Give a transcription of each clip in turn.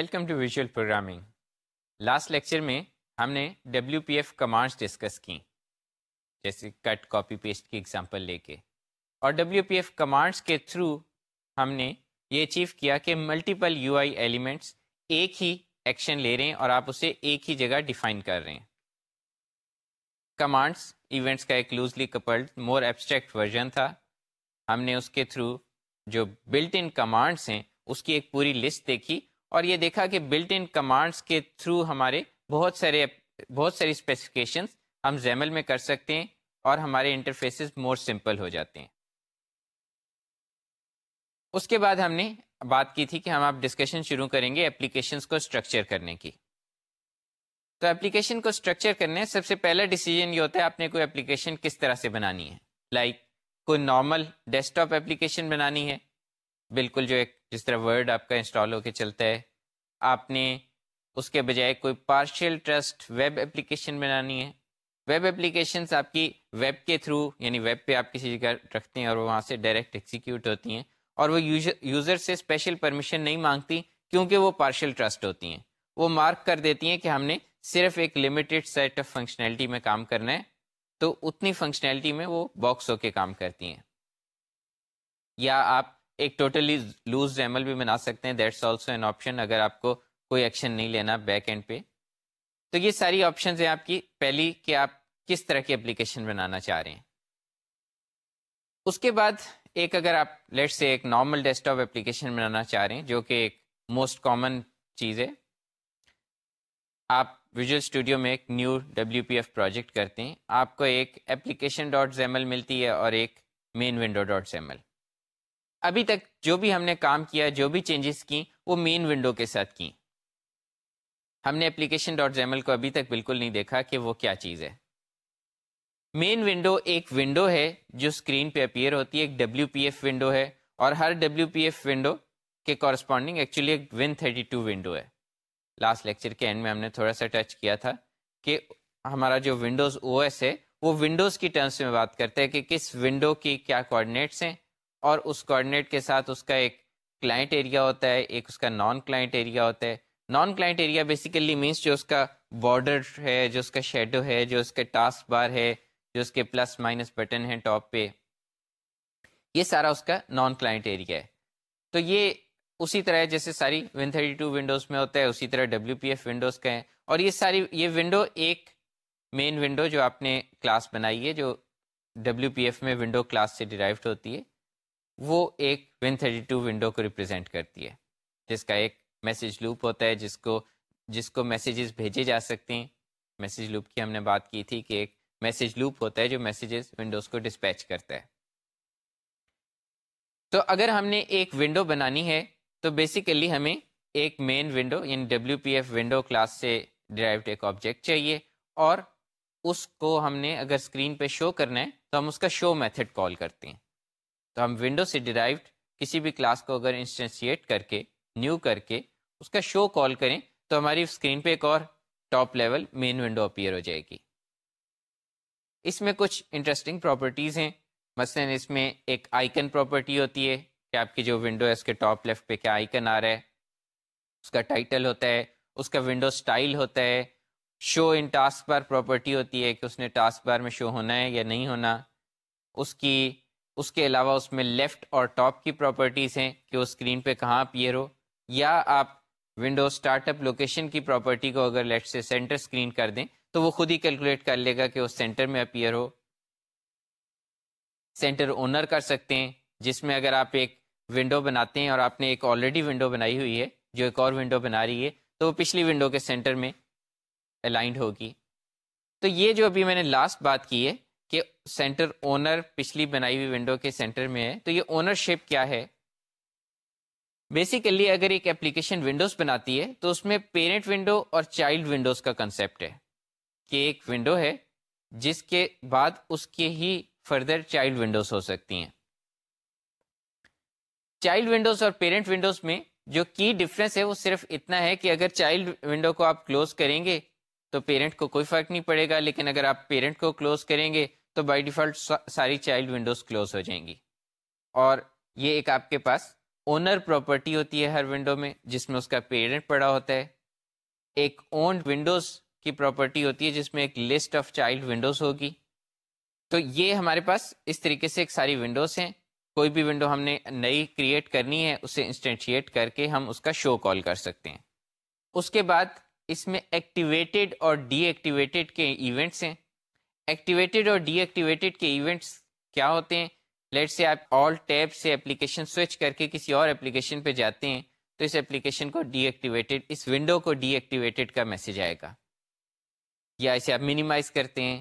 Welcome to visual programming last lecture میں ہم نے W P F commands discuss کی، جیسے کٹ کاپی پیسٹ کی ایگزامپل لے کے۔ اور ڈبلیو پی ایف کمانڈس کے تھرو ہم نے یہ اچیو کیا کہ ملٹیپل یو آئی ایلیمنٹس ایک ہی ایکشن لے رہے ہیں اور آپ اسے ایک ہی جگہ ڈیفائن کر رہے ہیں۔ کمانڈس ایونٹس کا ایک loosely coupled more abstract version تھا۔ ہم نے اس کے تھرو جو بلٹ ان کمانڈس ہیں، اس کی ایک پوری لسٹ دیکھی۔ اور یہ دیکھا کہ بلٹ ان کمانڈس کے تھرو ہمارے بہت سارے بہت ساری اسپیسیفکیشنس ہم زیمل میں کر سکتے ہیں اور ہمارے انٹرفیسز مور سمپل ہو جاتے ہیں۔ اس کے بعد ہم نے بات کی تھی کہ ہم آپ ڈسکشن شروع کریں گے اپلیکیشنس کو اسٹرکچر کرنے کی۔ تو اپلیکیشن کو اسٹرکچر کرنے سب سے پہلا ڈیسیجن یہ ہوتا ہے آپ نے کوئی اپلیکیشن کس طرح سے بنانی ہے؟ لائک like, کوئی نارمل ڈیسک ٹاپ اپلیکیشن بنانی ہے بالکل جو ایک جس طرح ورڈ آپ کا انسٹال ہو کے چلتا ہے، آپ نے اس کے بجائے کوئی پارشل ٹرسٹ ویب اپلیکیشن بنانی ہے۔ ویب اپلیکیشنس آپ کی ویب کے تھرو یعنی ویب پہ آپ کسی جگہ رکھتے ہیں اور وہاں سے ڈائریکٹ ایکسیکیوٹ ہوتی ہیں۔ اور وہ یوزر سے اسپیشل پرمیشن نہیں مانگتی، کیونکہ وہ پارشل ٹرسٹ ہوتی ہیں۔ وہ مارک کر دیتی ہیں کہ ہم نے صرف ایک لمیٹیڈ سیٹ آف فنکشنلٹی میں کام کرنا ہے، تو اتنی فنکشنلٹی میں وہ باکس ہو کے کام کرتی ہیں۔ یا آپ ایک ٹوٹلی لوز ریمل بھی بنا سکتے ہیں دیٹس آلسو این آپشن اگر آپ کو کوئی ایکشن نہیں لینا بیک اینڈ پہ۔ تو یہ ساری آپشنز ہیں آپ کی، پہلی کہ آپ کس طرح کی اپلیکیشن بنانا چاہ رہے ہیں۔ اس کے بعد ایک اگر آپ لیٹ سے ایک نارمل ڈیسک ٹاپ اپلیکیشن بنانا چاہ رہے ہیں، جو کہ ایک موسٹ کامن چیز ہے۔ آپ ویژول اسٹوڈیو میں ایک new W P F project کرتے ہیں۔ آپ کو ایک اپلیکیشن ڈاٹ زیمل ملتی ہے اور ایک مین ونڈو ڈاٹ زیمل ابھی تک جو بھی ہم نے کام کیا، جو بھی چینجز کی وہ مین ونڈو کے ساتھ کی ہم نے اپلیکیشن ڈاٹ زیمل کو ابھی تک بالکل نہیں دیکھا کہ وہ کیا چیز ہے۔ مین ونڈو ایک ونڈو ہے جو اسکرین پہ اپیئر ہوتی ہے، ایک ڈبلیو پی ایف ونڈو ہے اور ہر ڈبلیو پی ایف ونڈو کے کورسپونڈنگ ایکچولی ایک ون تھرٹی ٹو ونڈو ہے۔ لاسٹ لیکچر کے اینڈ میں ہم نے تھوڑا سا ٹچ کیا تھا کہ ہمارا جو ونڈوز او ایس ہے، وہ ونڈوز کی ٹرمس میں بات کرتے ہیں کہ کس ونڈو کی کیا کوآڈینیٹس ہیں۔ اور اس کوآڈینیٹ کے ساتھ اس کا ایک کلائنٹ ایریا ہوتا ہے، ایک اس کا نان کلائنٹ ایریا ہوتا ہے۔ Non client area basically means جو اس کا بارڈر ہے، جو اس کا شیڈو ہے، جو اس کے ٹاسک بار ہے، جو اس کے پلس مائنس بٹن ہیں ٹاپ پہ۔ یہ سارا اس کا نان کلائنٹ ایریا ہے۔ تو یہ اسی طرح جیسے ساری ون تھرٹی ٹو ونڈوز میں ہوتا ہے، اسی طرح ڈبلیو پی ایف ونڈوز کا ہے۔ اور یہ ساری، یہ ونڈو ایک مین ونڈو جو آپ نے کلاس بنائی ہے، جو ڈبلیو پی ایف میں ونڈو کلاس سے ڈرائیوڈ ہوتی ہے۔ وہ ایک ون تھرٹی ٹو ونڈو کو ریپرزینٹ کرتی ہے۔ جس کا ایک میسیج لوپ ہوتا ہے، جس کو جس کو میسیجز بھیجے جا سکتے ہیں۔ میسیج لوپ کی ہم نے بات کی تھی کہ ایک میسیج لوپ ہوتا ہے جو میسیجز ونڈوز کو ڈسپیچ کرتا ہے۔ تو اگر ہم نے ایک ونڈو بنانی ہے، تو بیسیکلی ہمیں ایک مین ونڈو یعنی W P F window class سے ڈرائیوڈ ایک آبجیکٹ چاہیے۔ اور اس کو ہم نے اگر اسکرین پہ شو کرنا ہے، تو ہم اس کا شو میتھڈ کال کرتے ہیں۔ تو ہم ونڈو سے ڈرائیوڈ کسی بھی کلاس کو اگر انسٹنسیٹ کر کے نیو کر کے اس کا شو کال کریں تو ہماری اسکرین پہ ایک اور top level main window appear ہو جائے گی۔ اس میں کچھ انٹرسٹنگ پراپرٹیز ہیں۔ مثلا اس میں ایک آئکن پراپرٹی ہوتی ہے کہ آپ کی جو ونڈو ہے اس کے ٹاپ لیفٹ پہ کیا آئکن آ رہا ہے۔ اس کا ٹائٹل ہوتا ہے، اس کا ونڈو سٹائل ہوتا ہے۔ شو ان ٹاسک بار پراپرٹی ہوتی ہے کہ اس نے ٹاسک بار میں شو ہونا ہے یا نہیں ہونا۔ اس کی اس کے علاوہ اس میں لیفٹ اور ٹاپ کی پراپرٹیز ہیں کہ وہ اسکرین پہ کہاں اپیئر ہو، یا آپ ونڈو اسٹارٹ اپ لوکیشن کی پراپرٹی کو اگر لیفٹ سے سینٹر اسکرین کر دیں، تو وہ خود ہی کیلکولیٹ کر لے گا کہ وہ سینٹر میں اپیئر ہو۔ سینٹر اونر کر سکتے ہیں، جس میں اگر آپ ایک ونڈو بناتے ہیں اور آپ نے ایک آلریڈی ونڈو بنائی ہوئی ہے، جو ایک اور ونڈو بنا رہی ہے، تو وہ پچھلی ونڈو کے سینٹر میں الائنڈ ہوگی۔ تو یہ جو ابھی میں نے لاسٹ بات کی ہے سینٹر اونر پچھلی بنائی ہوئی ونڈو کے سینٹر میں ہے، تو یہ اونر شپ کیا ہے؟ بیسیکلی اگر ایک اپلیکیشن ونڈوز بناتی ہے، تو اس میں پیرنٹ ونڈو اور چائلڈ ونڈوز کا کنسیپٹ ہے۔ کہ ایک ونڈو ہے، جس کے بعد اس کے ہی فردر چائلڈ ونڈوز ہو سکتی ہیں۔ چائلڈ ونڈوز اور پیرنٹ ونڈوز میں جو کی ڈفرینس ہے، وہ صرف اتنا ہے کہ اگر چائلڈ ونڈو کو آپ کلوز کریں گے، تو پیرنٹ کو کوئی فرق نہیں پڑے گا۔ لیکن اگر آپ پیرنٹ کو کلوز کریں گے تو بائی ڈیفالٹ ساری چائلڈ ونڈوز کلوز ہو جائیں گی۔ اور یہ ایک آپ کے پاس اونر پراپرٹی ہوتی ہے ہر ونڈو میں، جس میں اس کا پیرنٹ پڑا ہوتا ہے۔ ایک اونڈ ونڈوز کی پراپرٹی ہوتی ہے، جس میں ایک لسٹ آف چائلڈ ونڈوز ہوگی۔ تو یہ ہمارے پاس اس طریقے سے ایک ساری ونڈوز ہیں۔ کوئی بھی ونڈو ہم نے نئی کریٹ کرنی ہے، اسے انسٹینشیٹ کر کے ہم اس کا شو کال کر سکتے ہیں۔ اس کے بعد اس میں ایکٹیویٹیڈ اور ڈی ایکٹیویٹیڈ کے ایونٹس ہیں۔ ایکٹیویٹیڈ اور ڈی ایکٹیویٹیڈ کے ایونٹس کیا ہوتے ہیں؟ لیٹ سے آپ آل ٹیب سے اپلیکیشن سوئچ کر کے کسی اور اپلیکیشن پہ جاتے ہیں، تو اس اپلیکیشن کو ڈی ایکٹیویٹیڈ اس ونڈو کو ڈی ایکٹیویٹیڈ کا میسج آئے گا۔ یا اسے آپ منیمائز کرتے ہیں،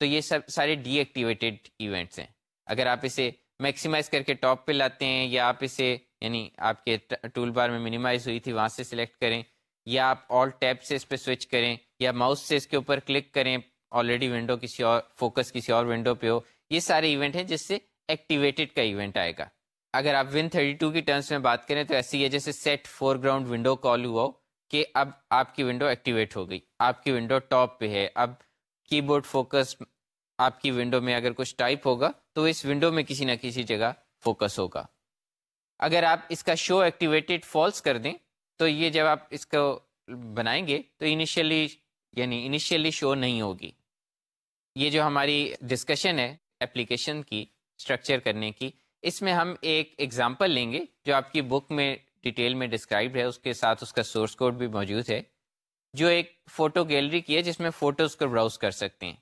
تو یہ سب سارے ڈی ایکٹیویٹیڈ ایونٹس ہیں۔ اگر آپ اسے میکسیمائز کر کے ٹاپ پہ لاتے ہیں، یا آپ اسے یعنی آپ کے ٹول بار میں منیمائز ہوئی تھی، وہاں سے سلیکٹ کریں، یا آپ آل ٹیپ سے اس پہ سوئچ کریں، یا ماؤس سے اس کے اوپر کلک کریں آلریڈی ونڈو کسی اور فوکس کسی اور ونڈو پہ ہو یہ سارے ایونٹ ہیں جس سے ایکٹیویٹیڈ کا ایونٹ آئے گا اگر آپ ون تھرٹی ٹو کی ٹرمس میں بات کریں تو ایسی ہے جیسے set foreground window call ہوا ہو کہ اب آپ کی ونڈو ایکٹیویٹ ہو گئی آپ کی ونڈو ٹاپ پہ ہے اب کی بورڈ فوکس آپ کی ونڈو میں اگر کچھ ٹائپ ہوگا تو اس ونڈو میں کسی نہ کسی جگہ فوکس ہوگا اگر آپ اس کا شو ایکٹیویٹیڈ فالس کر دیں تو یہ جب آپ اس کو بنائیں گے تو انیشیلی یعنی انیشیلی شو نہیں ہوگی یہ جو ہماری ڈسکشن ہے اپلیکیشن کی اسٹرکچر کرنے کی، اس میں ہم ایک ایگزامپل لیں گے جو آپ کی بک میں ڈیٹیل میں ڈسکرائب ہے، اس کے ساتھ اس کا سورس کوڈ بھی موجود ہے، جو ایک فوٹو گیلری کی ہے جس میں فوٹوز کو براؤز کر سکتے ہیں۔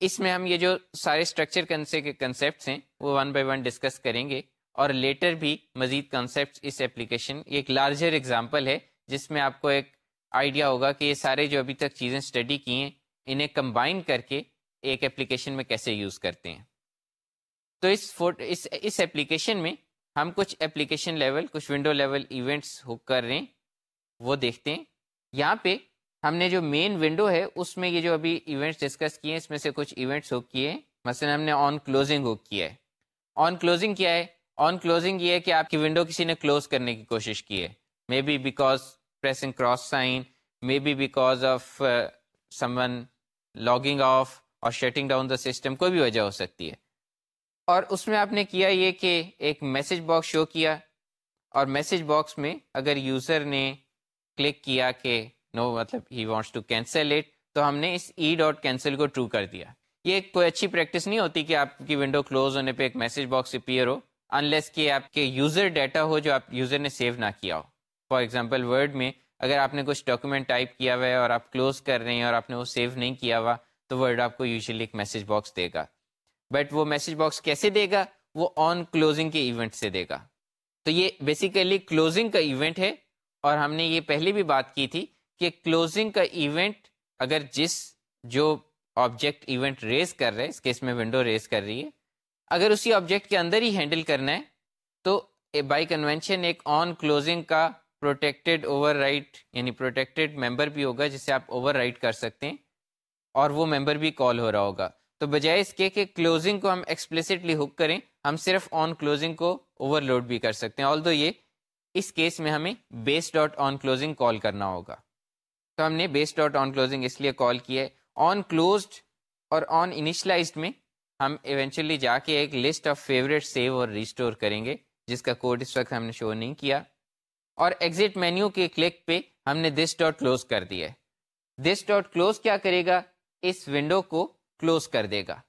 اس میں ہم یہ جو سارے اسٹرکچر کنسیپٹس ہیں، وہ ون بائی ون ڈسکس کریں گے اور لیٹر بھی مزید کنسیپٹ اس اپلیکیشن ایک لارجر ایگزامپل ہے، جس میں آپ کو ایک آئیڈیا ہوگا کہ یہ سارے جو ابھی تک چیزیں اسٹڈی کی ہیں انہیں کمبائن کر کے ایک اپلیکیشن میں کیسے یوز کرتے ہیں۔ تو اس فوٹو اس اس ایپلیکیشن میں ہم کچھ اپلیکیشن لیول کچھ ونڈو لیول ایونٹس ہو کر رہے ہیں، وہ دیکھتے ہیں۔ یہاں پہ ہم نے جو مین ونڈو ہے، اس میں یہ جو ابھی ایونٹس ڈسکس کیے ہیں، اس میں سے کچھ ایونٹس ہو کیے ہیں۔ مثلا ہم نے آن کلوزنگ ہو کیا ہے۔ آن کلوزنگ کیا ہے؟ آن کلوزنگ یہ ہے کہ آپ کی ونڈو کسی نے کلوز کرنے کی کوشش کی ہے۔ May be because pressing cross sign may be because of some one logging off اور شٹنگ ڈاؤن دا سسٹم کوئی بھی وجہ ہو سکتی ہے۔ اور اس میں آپ نے کیا یہ کہ ایک میسج باکس شو کیا اور میسج باکس میں اگر یوزر نے کلک کیا کہ نو مطلب ہی وانٹس ٹو کینسل اٹ تو ہم نے اس ای ڈاٹ کینسل کو ٹرو کر دیا۔ یہ کوئی اچھی پریکٹس نہیں ہوتی کہ آپ کی ونڈو کلوز ہونے پہ ایک میسج باکس اپیئر ہو انلیس کہ آپ کے یوزر ڈیٹا ہو جو آپ یوزر نے سیو نہ کیا ہو۔ فار ایگزامپل ورڈ میں اگر آپ نے کچھ ڈاکومنٹ ٹائپ کیا ہوا ہے اور آپ کلوز کر رہے ہیں اور آپ نے وہ سیو نہیں کیا ہوا، تو ورڈ آپ کو یوزلی ایک میسج باکس دے گا۔ بٹ وہ میسج باکس کیسے دے گا؟ وہ آن کلوزنگ کے ایونٹ سے دے گا۔ تو یہ بیسیکلی کلوزنگ کا ایونٹ ہے۔ اور ہم نے یہ پہلے بھی بات کی تھی کہ کلوزنگ کا ایونٹ اگر جس جو آبجیکٹ ایونٹ ریز کر رہا ہے، اس کیس میں ونڈو ریز کر رہی ہے، اگر اسی آبجیکٹ کے اندر ہی ہینڈل کرنا ہے، تو بائی کنونشن ایک آن کلوزنگ کا پروٹیکٹیڈ اوور رائٹ یعنی پروٹیکٹیڈ ممبر بھی ہوگا جسے آپ اوور رائٹ کر سکتے ہیں، اور وہ ممبر بھی کال ہو رہا ہوگا۔ تو بجائے اس کے کہ کلوزنگ کو ہم ایکسپلسٹلی ہک کریں، ہم صرف آن کلوزنگ کو اوور لوڈ بھی کر سکتے ہیں۔ آل دو یہ اس کیس میں ہمیں بیس ڈاٹ آن کلوزنگ کال کرنا ہوگا۔ تو ہم نے بیس ڈاٹ آن کلوزنگ اس لیے کال کیا ہے۔ آن کلوزڈ اور آن انیشلائزڈ میں ہم ایونچولی جا کے ایک لسٹ آف فیوریٹ سیو اور ریسٹور کریں گے، جس کا کوڈ اس وقت ہم نے شو نہیں کیا۔ اور ایگزٹ مینیو کے کلک پہ ہم نے دس ڈاٹ کلوز کر دیا ہے۔ دس ڈاٹ کلوز کیا کرے گا؟ اس ونڈو کو کلوز کر دے گا۔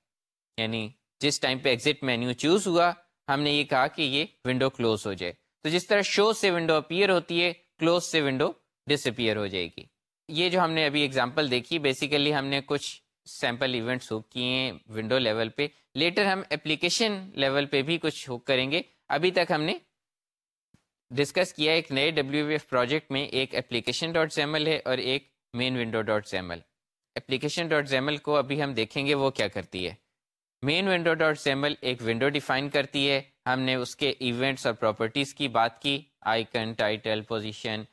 یعنی جس ٹائم پہ ایگزٹ مینیو چوز ہوا، ہم نے یہ کہا کہ یہ ونڈو کلوز ہو جائے۔ تو جس طرح شو سے ونڈو اپیئر ہوتی ہے کلوز سے ونڈو ڈس اپیئر ہو جائے گی۔ یہ جو ہم نے ابھی اگزامپل دیکھی بیسیکلی ہم نے کچھ سیمپل ایونٹس ہک کیے ہیں ونڈو لیول پہ۔ لیٹر ہم اپلیکیشن لیول پہ بھی کچھ ہک کریں گے۔ ابھی تک ہم نے ڈسکس کیا ایک نئے ڈبلیو وی ایف پروجیکٹ میں ایک اپلیکیشن ڈاٹ زیمل ہے اور ایک main window dot XAML application dot XAML کو ابھی ہم دیکھیں گے وہ کیا کرتی ہے مین ونڈو ڈاٹ زیمل ایک ونڈو ڈیفائن کرتی ہے ہم نے اس کے ایونٹس اور پراپرٹیز کی بات کی آئیکن ٹائٹل پوزیشن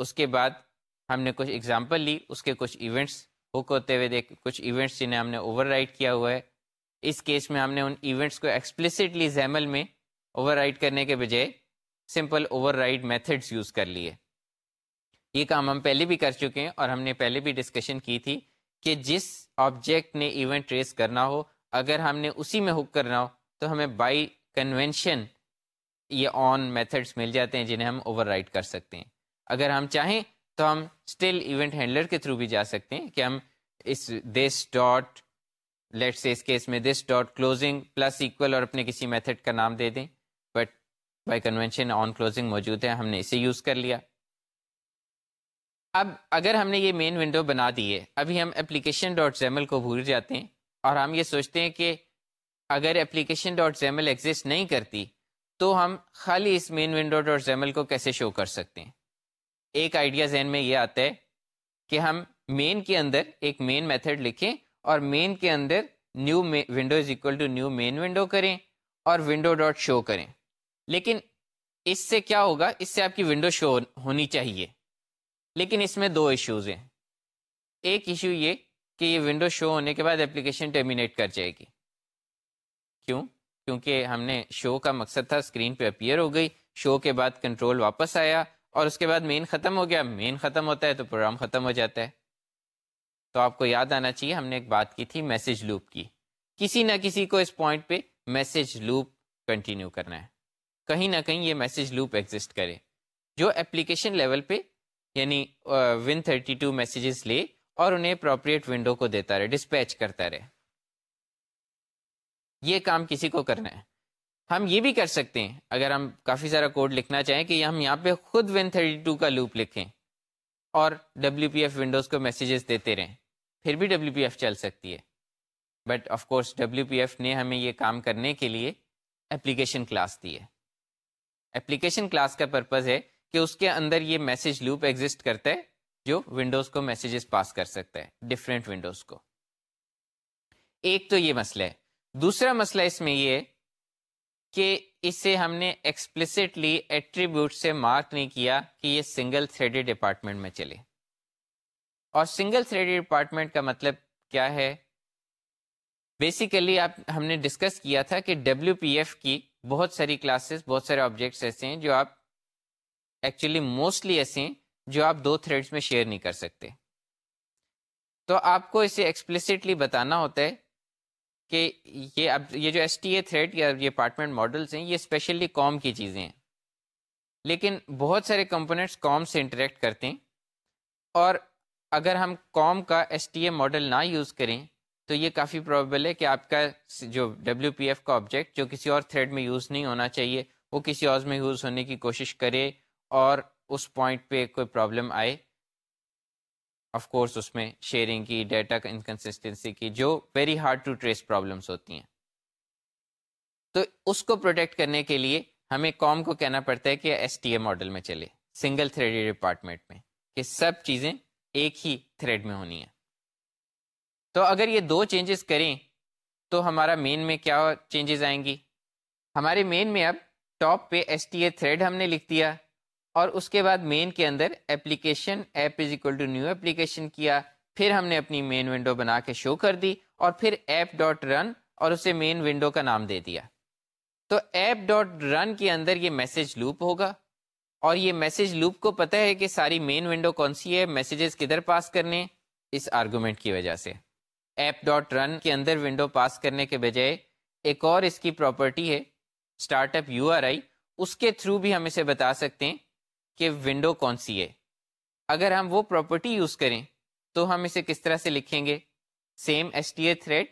اس کے بعد ہم نے کچھ ایگزامپل لی اس کے کچھ ایونٹس بک ہوتے ہوئے دیکھ کچھ ایونٹس جنہیں ہم نے اوور رائٹ کیا ہوا ہے اس کیس میں ہم نے ان ایونٹس کو ایکسپلسٹلی زیمل میں اوور رائٹ کرنے کے بجائے simple override methods use کر لیے۔ یہ کام ہم پہلے بھی کر چکے ہیں اور ہم نے پہلے بھی ڈسکشن کی تھی کہ جس آبجیکٹ نے ایونٹ ریس کرنا ہو، اگر ہم نے اسی میں ہک کرنا ہو، تو ہمیں بائی کنونشن یہ آن میتھڈس مل جاتے ہیں جنہیں ہم اوور رائٹ کر سکتے ہیں۔ اگر ہم چاہیں تو ہم اسٹل ایونٹ ہینڈلر کے تھرو بھی جا سکتے ہیں کہ ہم اس دس ڈاٹ لیٹ سے اس کیس میں this dot closing plus equal اور اپنے کسی میتھڈ کا نام دے دیں۔ بائی کنوینشن آن کلوزنگ موجود ہے ہم نے اسے یوز کر لیا۔ اب اگر ہم نے یہ مین ونڈو بنا دی ہے، ابھی ہم اپلیکیشن ڈاٹ زیمل کو بھول جاتے ہیں اور ہم یہ سوچتے ہیں کہ اگر اپلیکیشن ڈاٹ زیمل ایگزسٹ نہیں کرتی تو ہم خالی اس مین ونڈو ڈاٹ زیمل کو کیسے شو کر سکتے ہیں؟ ایک آئیڈیا ذہن میں یہ آتا ہے کہ ہم مین کے اندر ایک مین میتھڈ لکھیں اور مین کے اندر new window is equal to new main window کریں اور ونڈو ڈاٹ شو کریں۔ لیکن اس سے کیا ہوگا؟ اس سے آپ کی ونڈو شو ہونی چاہیے۔ لیکن اس میں دو ایشوز ہیں۔ ایک ایشو یہ کہ یہ ونڈو شو ہونے کے بعد اپلیکیشن ٹرمینیٹ کر جائے گی۔ کیوں؟ کیونکہ ہم نے شو کا مقصد تھا اسکرین پہ اپیئر ہو گئی۔ شو کے بعد کنٹرول واپس آیا اور اس کے بعد مین ختم ہو گیا۔ مین ختم ہوتا ہے تو پروگرام ختم ہو جاتا ہے۔ تو آپ کو یاد آنا چاہیے، ہم نے ایک بات کی تھی میسج لوپ کی۔ کسی نہ کسی کو اس پوائنٹ پہ میسج لوپ کنٹینیو کرنا ہے۔ کہیں نہ کہیں یہ میسج لوپ ایگزسٹ کرے۔ جو اپلیکیشن لیول پہ یعنی ون تھرٹی ٹو میسیجز لے اور انہیں اپروپریٹ ونڈو کو دیتا رہے ڈسپیچ کرتا رہے۔ یہ کام کسی کو کرنا ہے۔ ہم یہ بھی کر سکتے ہیں۔ اگر ہم کافی سارا کوڈ لکھنا چاہیں کہ ہم یہاں پہ خود ون تھرٹی ٹو کا لوپ لکھیں اور ڈبلیو پی ایف ونڈوز کو میسیجز دیتے رہیں، پھر بھی ڈبلیو پی ایف چل سکتی ہے۔ But of course W P F نے ہمیں یہ کام کرنے کے لیے اپلیکیشن کلاس دی ہے۔ اپلیکیشن کلاس کا پرپز ہے کہ اس کے اندر یہ میسج لوپ ایگزٹ کرتا ہے جو ونڈوز کو میسیجز پاس کر سکتا ہے ڈفرینٹ ونڈوز کو۔ ایک تو یہ مسئلہ ہے۔ دوسرا مسئلہ اس میں یہ کہ اسے ہم نے ایکسپلسٹلی ایٹریبیوٹ سے مارک نہیں کیا کہ یہ سنگل تھریڈیڈ ڈپارٹمنٹ میں چلے۔ اور سنگل تھریڈیڈ ڈپارٹمنٹ کا مطلب کیا ہے؟ بیسیکلی آپ ہم نے ڈسکس کیا تھا کہ ڈبلو پی ایف کی بہت ساری کلاسز بہت سارے آبجیکٹس ایسے ہیں جو آپ ایکچولی موسٹلی ایسے ہیں جو آپ دو تھریڈس میں شیئر نہیں کر سکتے۔ تو آپ کو اسے ایکسپلسٹلی بتانا ہوتا ہے کہ یہ اب یہ جو ایس ٹی اے تھریڈ یا یہ اپارٹمنٹ ماڈلس ہیں، یہ اسپیشلی کام کی چیزیں ہیں۔ لیکن بہت سارے کمپوننٹس کام سے انٹریکٹ کرتے ہیں اور اگر ہم کام کا ایس ٹی اے ماڈل نہ یوز کریں تو یہ کافی پرابیبل ہے کہ آپ کا جو ڈبلیو پی ایف کا آبجیکٹ جو کسی اور تھریڈ میں یوز نہیں ہونا چاہیے، وہ کسی اور میں یوز ہونے کی کوشش کرے اور اس پوائنٹ پہ کوئی پرابلم آئے۔ آف کورس اس میں شیئرنگ کی ڈیٹا انکنسسٹنسی کی، جو very hard to trace problems ہوتی ہیں۔ تو اس کو پروٹیکٹ کرنے کے لیے ہمیں کام کو کہنا پڑتا ہے کہ ایس ٹی اے ماڈل میں چلے سنگل تھریڈ ڈپارٹمنٹ میں، کہ سب چیزیں ایک ہی تھریڈ میں ہونی ہیں۔ تو اگر یہ دو چینجز کریں، تو ہمارا مین میں کیا چینجز آئیں گی؟ ہمارے مین میں اب ٹاپ پہ ایس ٹی اے تھریڈ ہم نے لکھ دیا، اور اس کے بعد مین کے اندر application app is equal to new application کیا، پھر ہم نے اپنی مین ونڈو بنا کے شو کر دی، اور پھر ایپ ڈاٹ رن اور اسے مین ونڈو کا نام دے دیا۔ تو ایپ ڈاٹ رن کے اندر یہ میسج لوپ ہوگا، اور یہ میسج لوپ کو پتہ ہے کہ ساری مین ونڈو کون سی ہے میسیجز کدھر پاس کرنے؟ اس آرگومنٹ کی وجہ سے۔ ایپ ڈاٹ رن کے اندر ونڈو پاس کرنے کے بجائے ایک اور اس کی پراپرٹی ہے start up U R I اس کے تھرو بھی ہم اسے بتا سکتے ہیں کہ ونڈو کون سی ہے۔ اگر ہم وہ پراپرٹی یوز کریں تو ہم اسے کس طرح سے لکھیں گے؟ Same S T A thread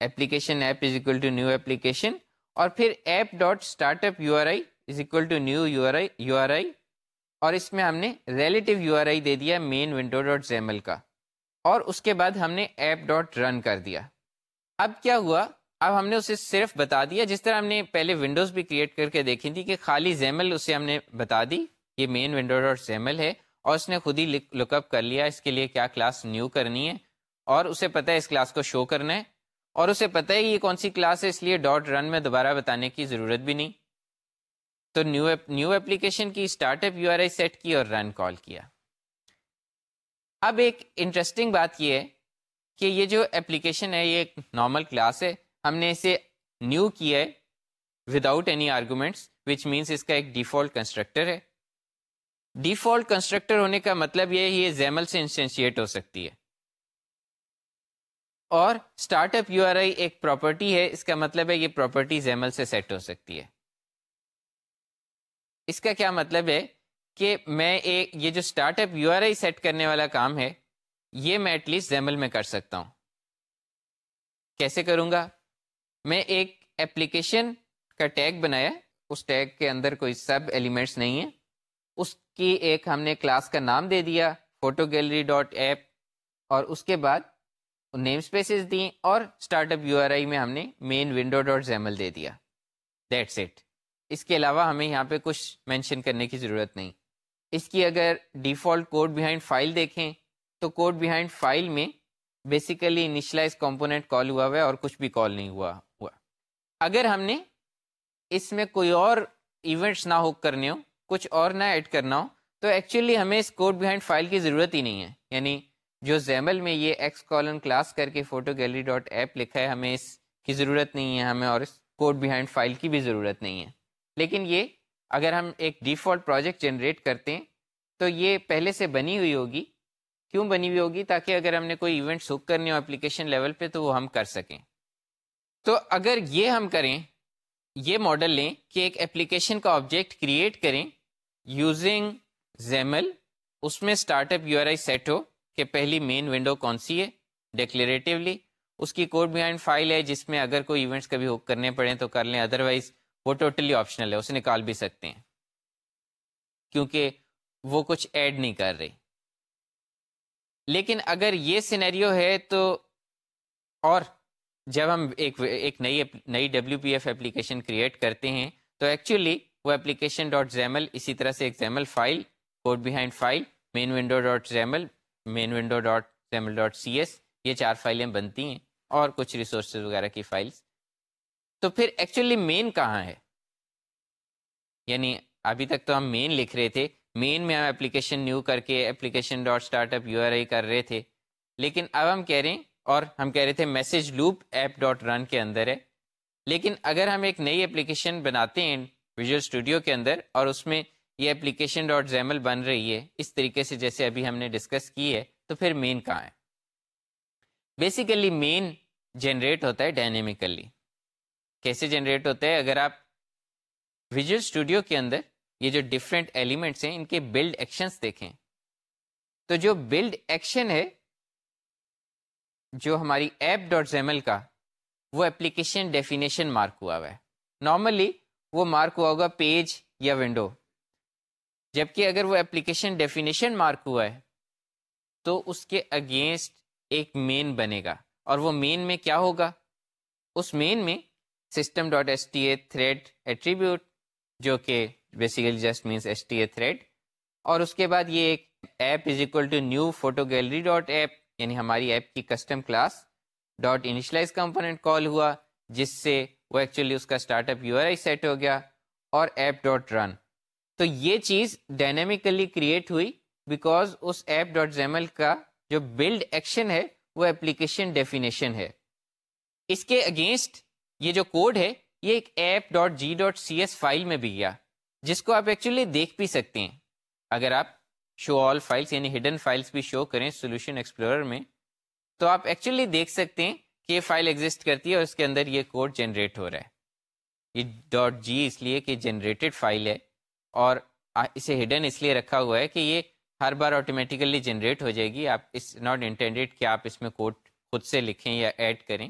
application app is equal to new application اور پھر app dot startup U R I is equal to new U R I U R I U R I ہم نے relative U R I دے دیا main window dot XAML کا۔ اور اس کے بعد ہم نے ایپ ڈاٹ رن کر دیا۔ اب کیا ہوا؟ اب ہم نے اسے صرف بتا دیا، جس طرح ہم نے پہلے ونڈوز بھی کریٹ کر کے دیکھی تھی کہ خالی زیمل اسے ہم نے بتا دی۔ یہ مین ونڈو ڈاٹ زیمل ہے اور اس نے خود ہی لک اپ کر لیا۔ اس کے لیے کیا کلاس نیو کرنی ہے؟ اور اسے پتہ ہے اس کلاس کو شو کرنا ہے۔ اور اسے پتہ ہے یہ کون سی کلاس ہے، اس لیے ڈاٹ رن میں دوبارہ بتانے کی ضرورت بھی نہیں۔ تو نیو نیو اپلیکیشن کی startup U R I set کی اور رن کال کیا۔ اب ایک انٹرسٹنگ بات یہ ہے کہ یہ جو اپلیکیشن ہے، یہ ایک نارمل کلاس ہے۔ ہم نے اسے نیو کیا ہے without any arguments which means اس کا ایک ڈیفالٹ کنسٹرکٹر ہے۔ ڈیفالٹ کنسٹرکٹر ہونے کا مطلب یہ یہ زیمل سے انسٹینشیٹ ہو سکتی ہے۔ اور start up U R I ایک پراپرٹی ہے، اس کا مطلب ہے یہ پراپرٹی زیمل سے سیٹ ہو سکتی ہے۔ اس کا کیا مطلب ہے؟ کہ میں ایک یہ جو startup U R I set کرنے والا کام ہے، یہ میں ایٹ لیسٹ زیمل میں کر سکتا ہوں۔ کیسے کروں گا؟ میں ایک ایپلیکیشن کا ٹیگ بنایا۔ اس ٹیگ کے اندر کوئی سب ایلیمنٹس نہیں ہیں۔ اس کی ایک ہم نے کلاس کا نام دے دیا فوٹو گیلری ڈاٹ ایپ اور اس کے بعد نیم اسپیسیز دیں اور start up U R I میں ہم نے مین ونڈو ڈاٹ زیمل دے دیا۔ دیٹس اٹ اس کے علاوہ ہمیں یہاں پہ کچھ مینشن کرنے کی ضرورت نہیں۔ اس کی اگر ڈیفالٹ کوڈ بیہائنڈ فائل دیکھیں، تو کوڈ بیہائنڈ فائل میں بیسیکلی انیشلائز کمپوننٹ کال ہوا ہوا ہے اور کچھ بھی کال نہیں ہوا ہوا۔ اگر ہم نے اس میں کوئی اور ایونٹس نہ ہو کرنے ہو کچھ اور نہ ایڈ کرنا ہو تو ایکچولی ہمیں اس کوڈ بیہائنڈ فائل کی ضرورت ہی نہیں ہے۔ یعنی جو زیمل میں یہ ایکس کالن کلاس کر کے فوٹو گیلری ڈاٹ ایپ لکھا ہے، ہمیں اس کی ضرورت نہیں ہے، ہمیں اور اس کوڈ بیہائنڈ فائل کی بھی ضرورت نہیں ہے۔ لیکن یہ اگر ہم ایک ڈیفالٹ پروجیکٹ جنریٹ کرتے ہیں، تو یہ پہلے سے بنی ہوئی ہوگی۔ کیوں بنی ہوئی ہوگی؟ تاکہ اگر ہم نے کوئی ایونٹ سک کرنے ہو اپلیکیشن لیول پہ، تو وہ ہم کر سکیں۔ تو اگر یہ ہم کریں، یہ ماڈل لیں کہ ایک اپلیکیشن کا آبجیکٹ کریٹ کریں یوزنگ زیمل اس میں startup U R I set ہو کہ پہلی مین ونڈو کون سی ہے؟ ڈیکلیریٹیولی اس کی کوڈ بیہائنڈ فائل ہے، جس میں اگر کوئی ایونٹس کبھی ہک کرنے پڑے تو کر لیں۔ ادروائز وہ ٹوٹلی آپشنل ہے، اسے نکال بھی سکتے ہیں۔ کیونکہ وہ کچھ ایڈ نہیں کر رہی۔ لیکن اگر یہ سینیریو ہے تو اور جب ہم ایک ایک نئی نئی W P F application create کرتے ہیں، تو ایکچولی وہ اپلیکیشن ڈاٹ زیمل اسی طرح سے ایک XAML file code behind file main window dot XAML main window dot XAML dot C S یہ چار فائلیں بنتی ہیں اور کچھ ریسورسز وغیرہ کی فائلس تو پھر ایکچولی مین کہاں ہے؟ یعنی ابھی تک تو ہم مین لکھ رہے تھے۔ مین میں ہم اپلیکیشن نیو کر کے application dot startup U R I کر رہے تھے۔ لیکن اب ہم کہہ رہے ہیں اور ہم کہہ رہے تھے message loop app dot run کے اندر ہے۔ لیکن اگر ہم ایک نئی اپلیکیشن بناتے ہیں ویژول اسٹوڈیو کے اندر اور اس میں یہ اپلیکیشن ڈاٹ زیمل بن رہی ہے، اس طریقے سے جیسے ابھی ہم نے ڈسکس کی ہے، تو پھر مین کہاں ہے؟ بیسیکلی مین جنریٹ ہوتا ہے ڈائنیمیکلی کیسے جنریٹ ہوتا ہے اگر آپ ویژول اسٹوڈیو کے اندر یہ جو ڈفرینٹ ایلیمنٹس ہیں، ان کے بلڈ ایکشنس دیکھیں۔ تو جو بلڈ ایکشن ہے، جو ہماری ایپ ڈاٹ زیمل کا، وہ اپلیکیشن ڈیفینیشن مارک ہوا ہوا ہے۔ نارملی وہ مارک ہوا ہوگا پیج یا ونڈو جبکہ اگر وہ اپلیکیشن ڈیفینیشن مارک ہوا ہے، تو اس کے اگینسٹ ایک مین بنے گا۔ اور وہ مین میں کیا ہوگا؟ اس مین میں system dot S T A thread attribute جو کہ basically just means S T A thread اور اس کے بعد یہ ایک app is equal to new photo gallery dot app یعنی ہماری ایپ کی custom class dot initialize component call ہوا، جس سے وہ ایکچولی اس کا startup U R I set ہو گیا اور ایپ ڈاٹ رن تو یہ چیز ڈائنامیکلی کریٹ ہوئی بیکاز اس ایپ ڈاٹ زیمل کا جو بلڈ ایکشن ہے، وہ اپلیکیشن ڈیفینیشن ہے۔ اس کے اگینسٹ یہ جو کوڈ ہے، یہ ایک app dot G dot C S file میں بھی گیا، جس کو آپ ایکچولی دیکھ بھی سکتے ہیں۔ اگر آپ شو آل فائلس یعنی ہڈن فائلس بھی شو کریں سولوشن ایکسپلورر میں، تو آپ ایکچولی دیکھ سکتے ہیں کہ یہ فائل ایگزٹ کرتی ہے اور اس کے اندر یہ کوڈ جنریٹ ہو رہا ہے۔ یہ ڈاٹ جی اس لیے کہ جنریٹڈ فائل ہے اور اسے ہڈن اس لیے رکھا ہوا ہے کہ یہ ہر بار آٹومیٹیکلی جنریٹ ہو جائے گی۔ آپ اس ناٹ انٹینڈیڈ کہ آپ اس میں کوڈ خود سے لکھیں یا ایڈ کریں۔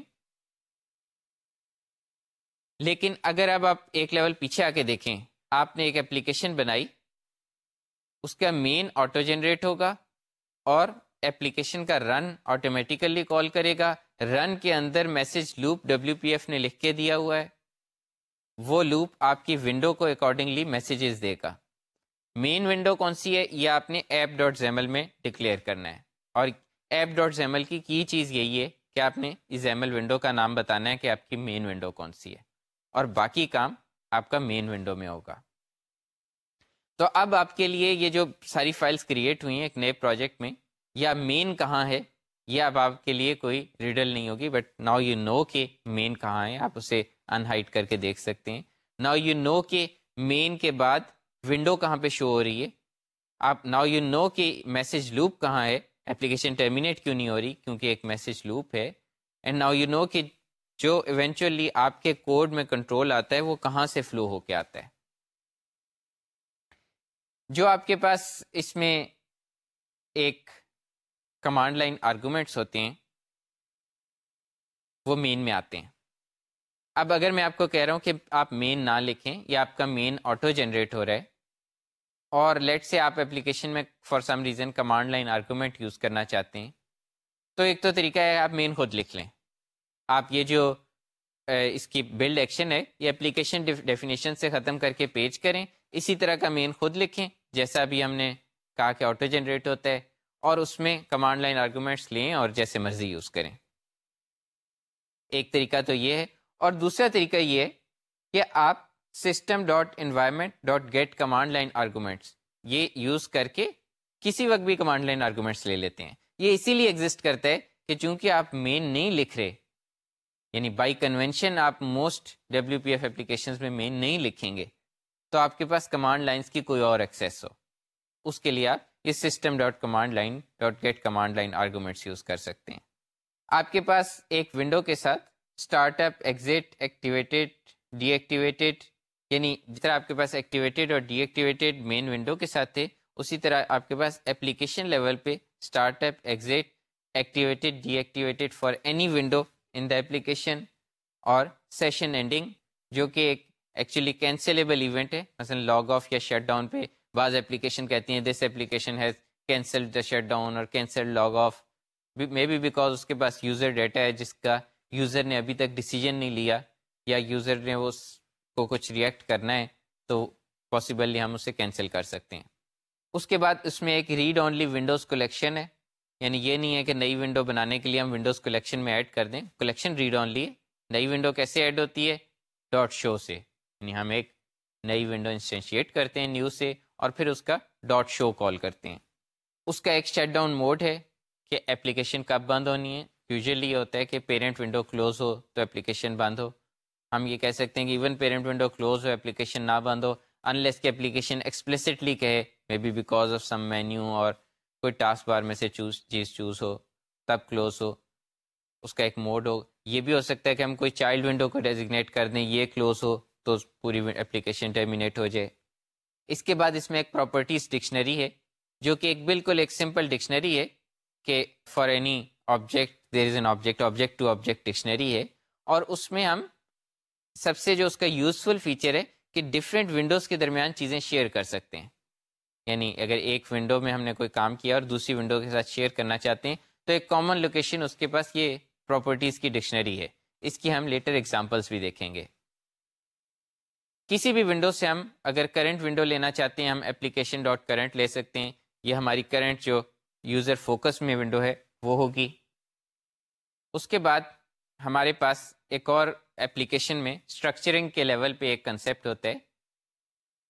لیکن اگر اب آپ ایک لیول پیچھے آ کے دیکھیں، آپ نے ایک اپلیکیشن بنائی، اس کا مین آٹو جنریٹ ہوگا اور اپلیکیشن کا رن آٹومیٹیکلی کال کرے گا۔ رن کے اندر message loop W P F نے لکھ کے دیا ہوا ہے۔ وہ لوپ آپ کی ونڈو کو اکارڈنگلی میسیجز دے گا۔ مین ونڈو کون سی ہے؟ یہ آپ نے ایپ ڈاٹ زیمل میں ڈکلیئر کرنا ہے۔ اور ایپ ڈاٹ زیمل کی کی چیز یہی ہے کہ آپ نے اس زیمل ونڈو کا نام بتانا ہے کہ آپ کی مین ونڈو کون سی ہے۔ اور باقی کام آپ کا مین ونڈو میں ہوگا۔ تو اب آپ کے لیے یہ جو ساری فائلس کریٹ ہوئی ہیں ایک نئے پروجیکٹ میں، یا مین کہاں ہے، یہ اب آپ کے لیے کوئی ریڈل نہیں ہوگی بٹ ناؤ یو نو کہ مین khahan ہے، آپ اسے ان ہائٹ کر کے دیکھ سکتے ہیں۔ ناؤ یو نو کہ مین کے بعد ونڈو کہاں پہ شو ہو رہی ہے۔ آپ ناؤ یو نو کہ میسج لوپ کہاں ہے۔ اپلیکیشن ٹرمینیٹ کیوں نہیں ہو رہی؟ کیونکہ ایک میسج لوپ ہے۔ اینڈ ناؤ یو نو کہ جو ایونچولی آپ کے کوڈ میں کنٹرول آتا ہے، وہ کہاں سے فلو ہو کے آتا ہے؟ جو آپ کے پاس اس میں ایک کمانڈ لائن آرگومنٹس ہوتے ہیں، وہ مین میں آتے ہیں۔ اب اگر میں آپ کو کہہ رہا ہوں کہ آپ مین نہ لکھیں یا آپ کا مین آٹو جنریٹ ہو رہا ہے، اور لیٹ سے آپ اپلیکیشن میں for some reason command line argument use کرنا چاہتے ہیں، تو ایک تو طریقہ ہے آپ مین خود لکھ لیں۔ آپ یہ جو اس کی بلڈ ایکشن ہے، یہ اپلیکیشن ڈیفینیشن سے ختم کر کے پیج کریں۔ اسی طرح کا مین خود لکھیں، جیسا بھی ہم نے کہا کہ آٹو جنریٹ ہوتا ہے، اور اس میں کمانڈ لائن آرگومنٹس لیں اور جیسے مرضی یوز کریں۔ ایک طریقہ تو یہ ہے، اور دوسرا طریقہ یہ ہے کہ آپ system dot environment dot get command line arguments یہ یوز کر کے کسی وقت بھی کمانڈ لائن آرگومنٹس لے لیتے ہیں۔ یہ اسی لیے ایگزٹ کرتا ہے کہ چونکہ آپ مین نہیں لکھ رہے یعنی بائی کنونشن آپ most W P F application میں مین نہیں لکھیں گے، تو آپ کے پاس کمانڈ لائنس کی کوئی اور ایکسیس ہو۔ اس کے لیے آپ یہ system dot command line dot get command line arguments use کر سکتے ہیں۔ آپ کے پاس ایک ونڈو کے ساتھ start up exit activated deactivated یعنی جس طرح آپ کے پاس ایکٹیویٹیڈ اور ڈی ایکٹیویٹیڈ مین ونڈو کے ساتھ تھے، اسی طرح آپ کے پاس اپلیکیشن لیول پہ startup exit activated deactivated for any window in the application اور سیشن اینڈنگ جو کہ ایک ایکچولی کینسلیبل ایونٹ ہے۔ مثلا لاگ آف یا شٹ ڈاؤن پہ بعض اپلیکیشن کہتی ہیں this application has cancel the shut down اور cancel log off may be because اس کے پاس یوزر ڈیٹا ہے، جس کا یوزر نے ابھی تک ڈیسیجن نہیں لیا یا یوزر نے اس کو کچھ ریئیکٹ کرنا ہے، تو پاسبلی ہم اسے کینسل کر سکتے ہیں۔ اس کے بعد اس میں ایک ریڈ اونلی ونڈوز کلیکشن ہے۔ یعنی یہ نہیں ہے کہ نئی ونڈو بنانے کے لیے ہم ونڈوز کلیکشن میں ایڈ کر دیں۔ کلیکشن ریڈ اونلی ہے۔ نئی ونڈو کیسے ایڈ ہوتی ہے؟ ڈاٹ شو سے۔ یعنی ہم ایک نئی ونڈو انسٹینشیٹ کرتے ہیں نیو سے اور پھر اس کا ڈاٹ شو کال کرتے ہیں۔ اس کا ایک شٹ ڈاؤن موڈ ہے کہ اپلیکیشن کب بند ہونی ہے۔ یوزلی یہ ہوتا ہے کہ پیرنٹ ونڈو کلوز ہو تو اپلیکیشن بند ہو۔ ہم یہ کہہ سکتے ہیں کہ ایون پیرنٹ ونڈو کلوز ہو اپلیکیشن نہ بند ہو۔ انلیس کہ اپلیکیشن ایکسپلسٹلی کہے maybe because of some menu اور کوئی ٹاسک بار میں سے چوز، چیز چوز ہو، تب کلوز ہو، اس کا ایک موڈ ہو۔ یہ بھی ہو سکتا ہے کہ ہم کوئی چائلڈ ونڈو کو ڈیزگنیٹ کر دیں، یہ کلوز ہو تو پوری اپلیکیشن ٹرمینیٹ ہو جائے۔ اس کے بعد اس میں ایک پراپرٹیز ڈکشنری ہے، جو کہ ایک بالکل ایک سمپل ڈکشنری ہے کہ for any object there is an object object to object dictionary ہے۔ اور اس میں ہم سب سے جو اس کا یوزفل فیچر ہے کہ ڈفرینٹ ونڈوز کے درمیان چیزیں شیئر کر سکتے ہیں۔ یعنی اگر ایک ونڈو میں ہم نے کوئی کام کیا اور دوسری ونڈو کے ساتھ شیئر کرنا چاہتے ہیں، تو ایک کامن لوکیشن اس کے پاس یہ پراپرٹیز کی ڈکشنری ہے۔ اس کی ہم لیٹر ایگزامپلس بھی دیکھیں گے۔ کسی بھی ونڈو سے ہم اگر کرنٹ ونڈو لینا چاہتے ہیں، ہم اپلیکیشن ڈاٹ کرنٹ لے سکتے ہیں۔ یہ ہماری کرنٹ جو یوزر فوکس میں ونڈو ہے، وہ ہوگی۔ اس کے بعد ہمارے پاس ایک اور اپلیکیشن میں اسٹرکچرنگ کے لیول پہ ایک کنسیپٹ ہوتا ہے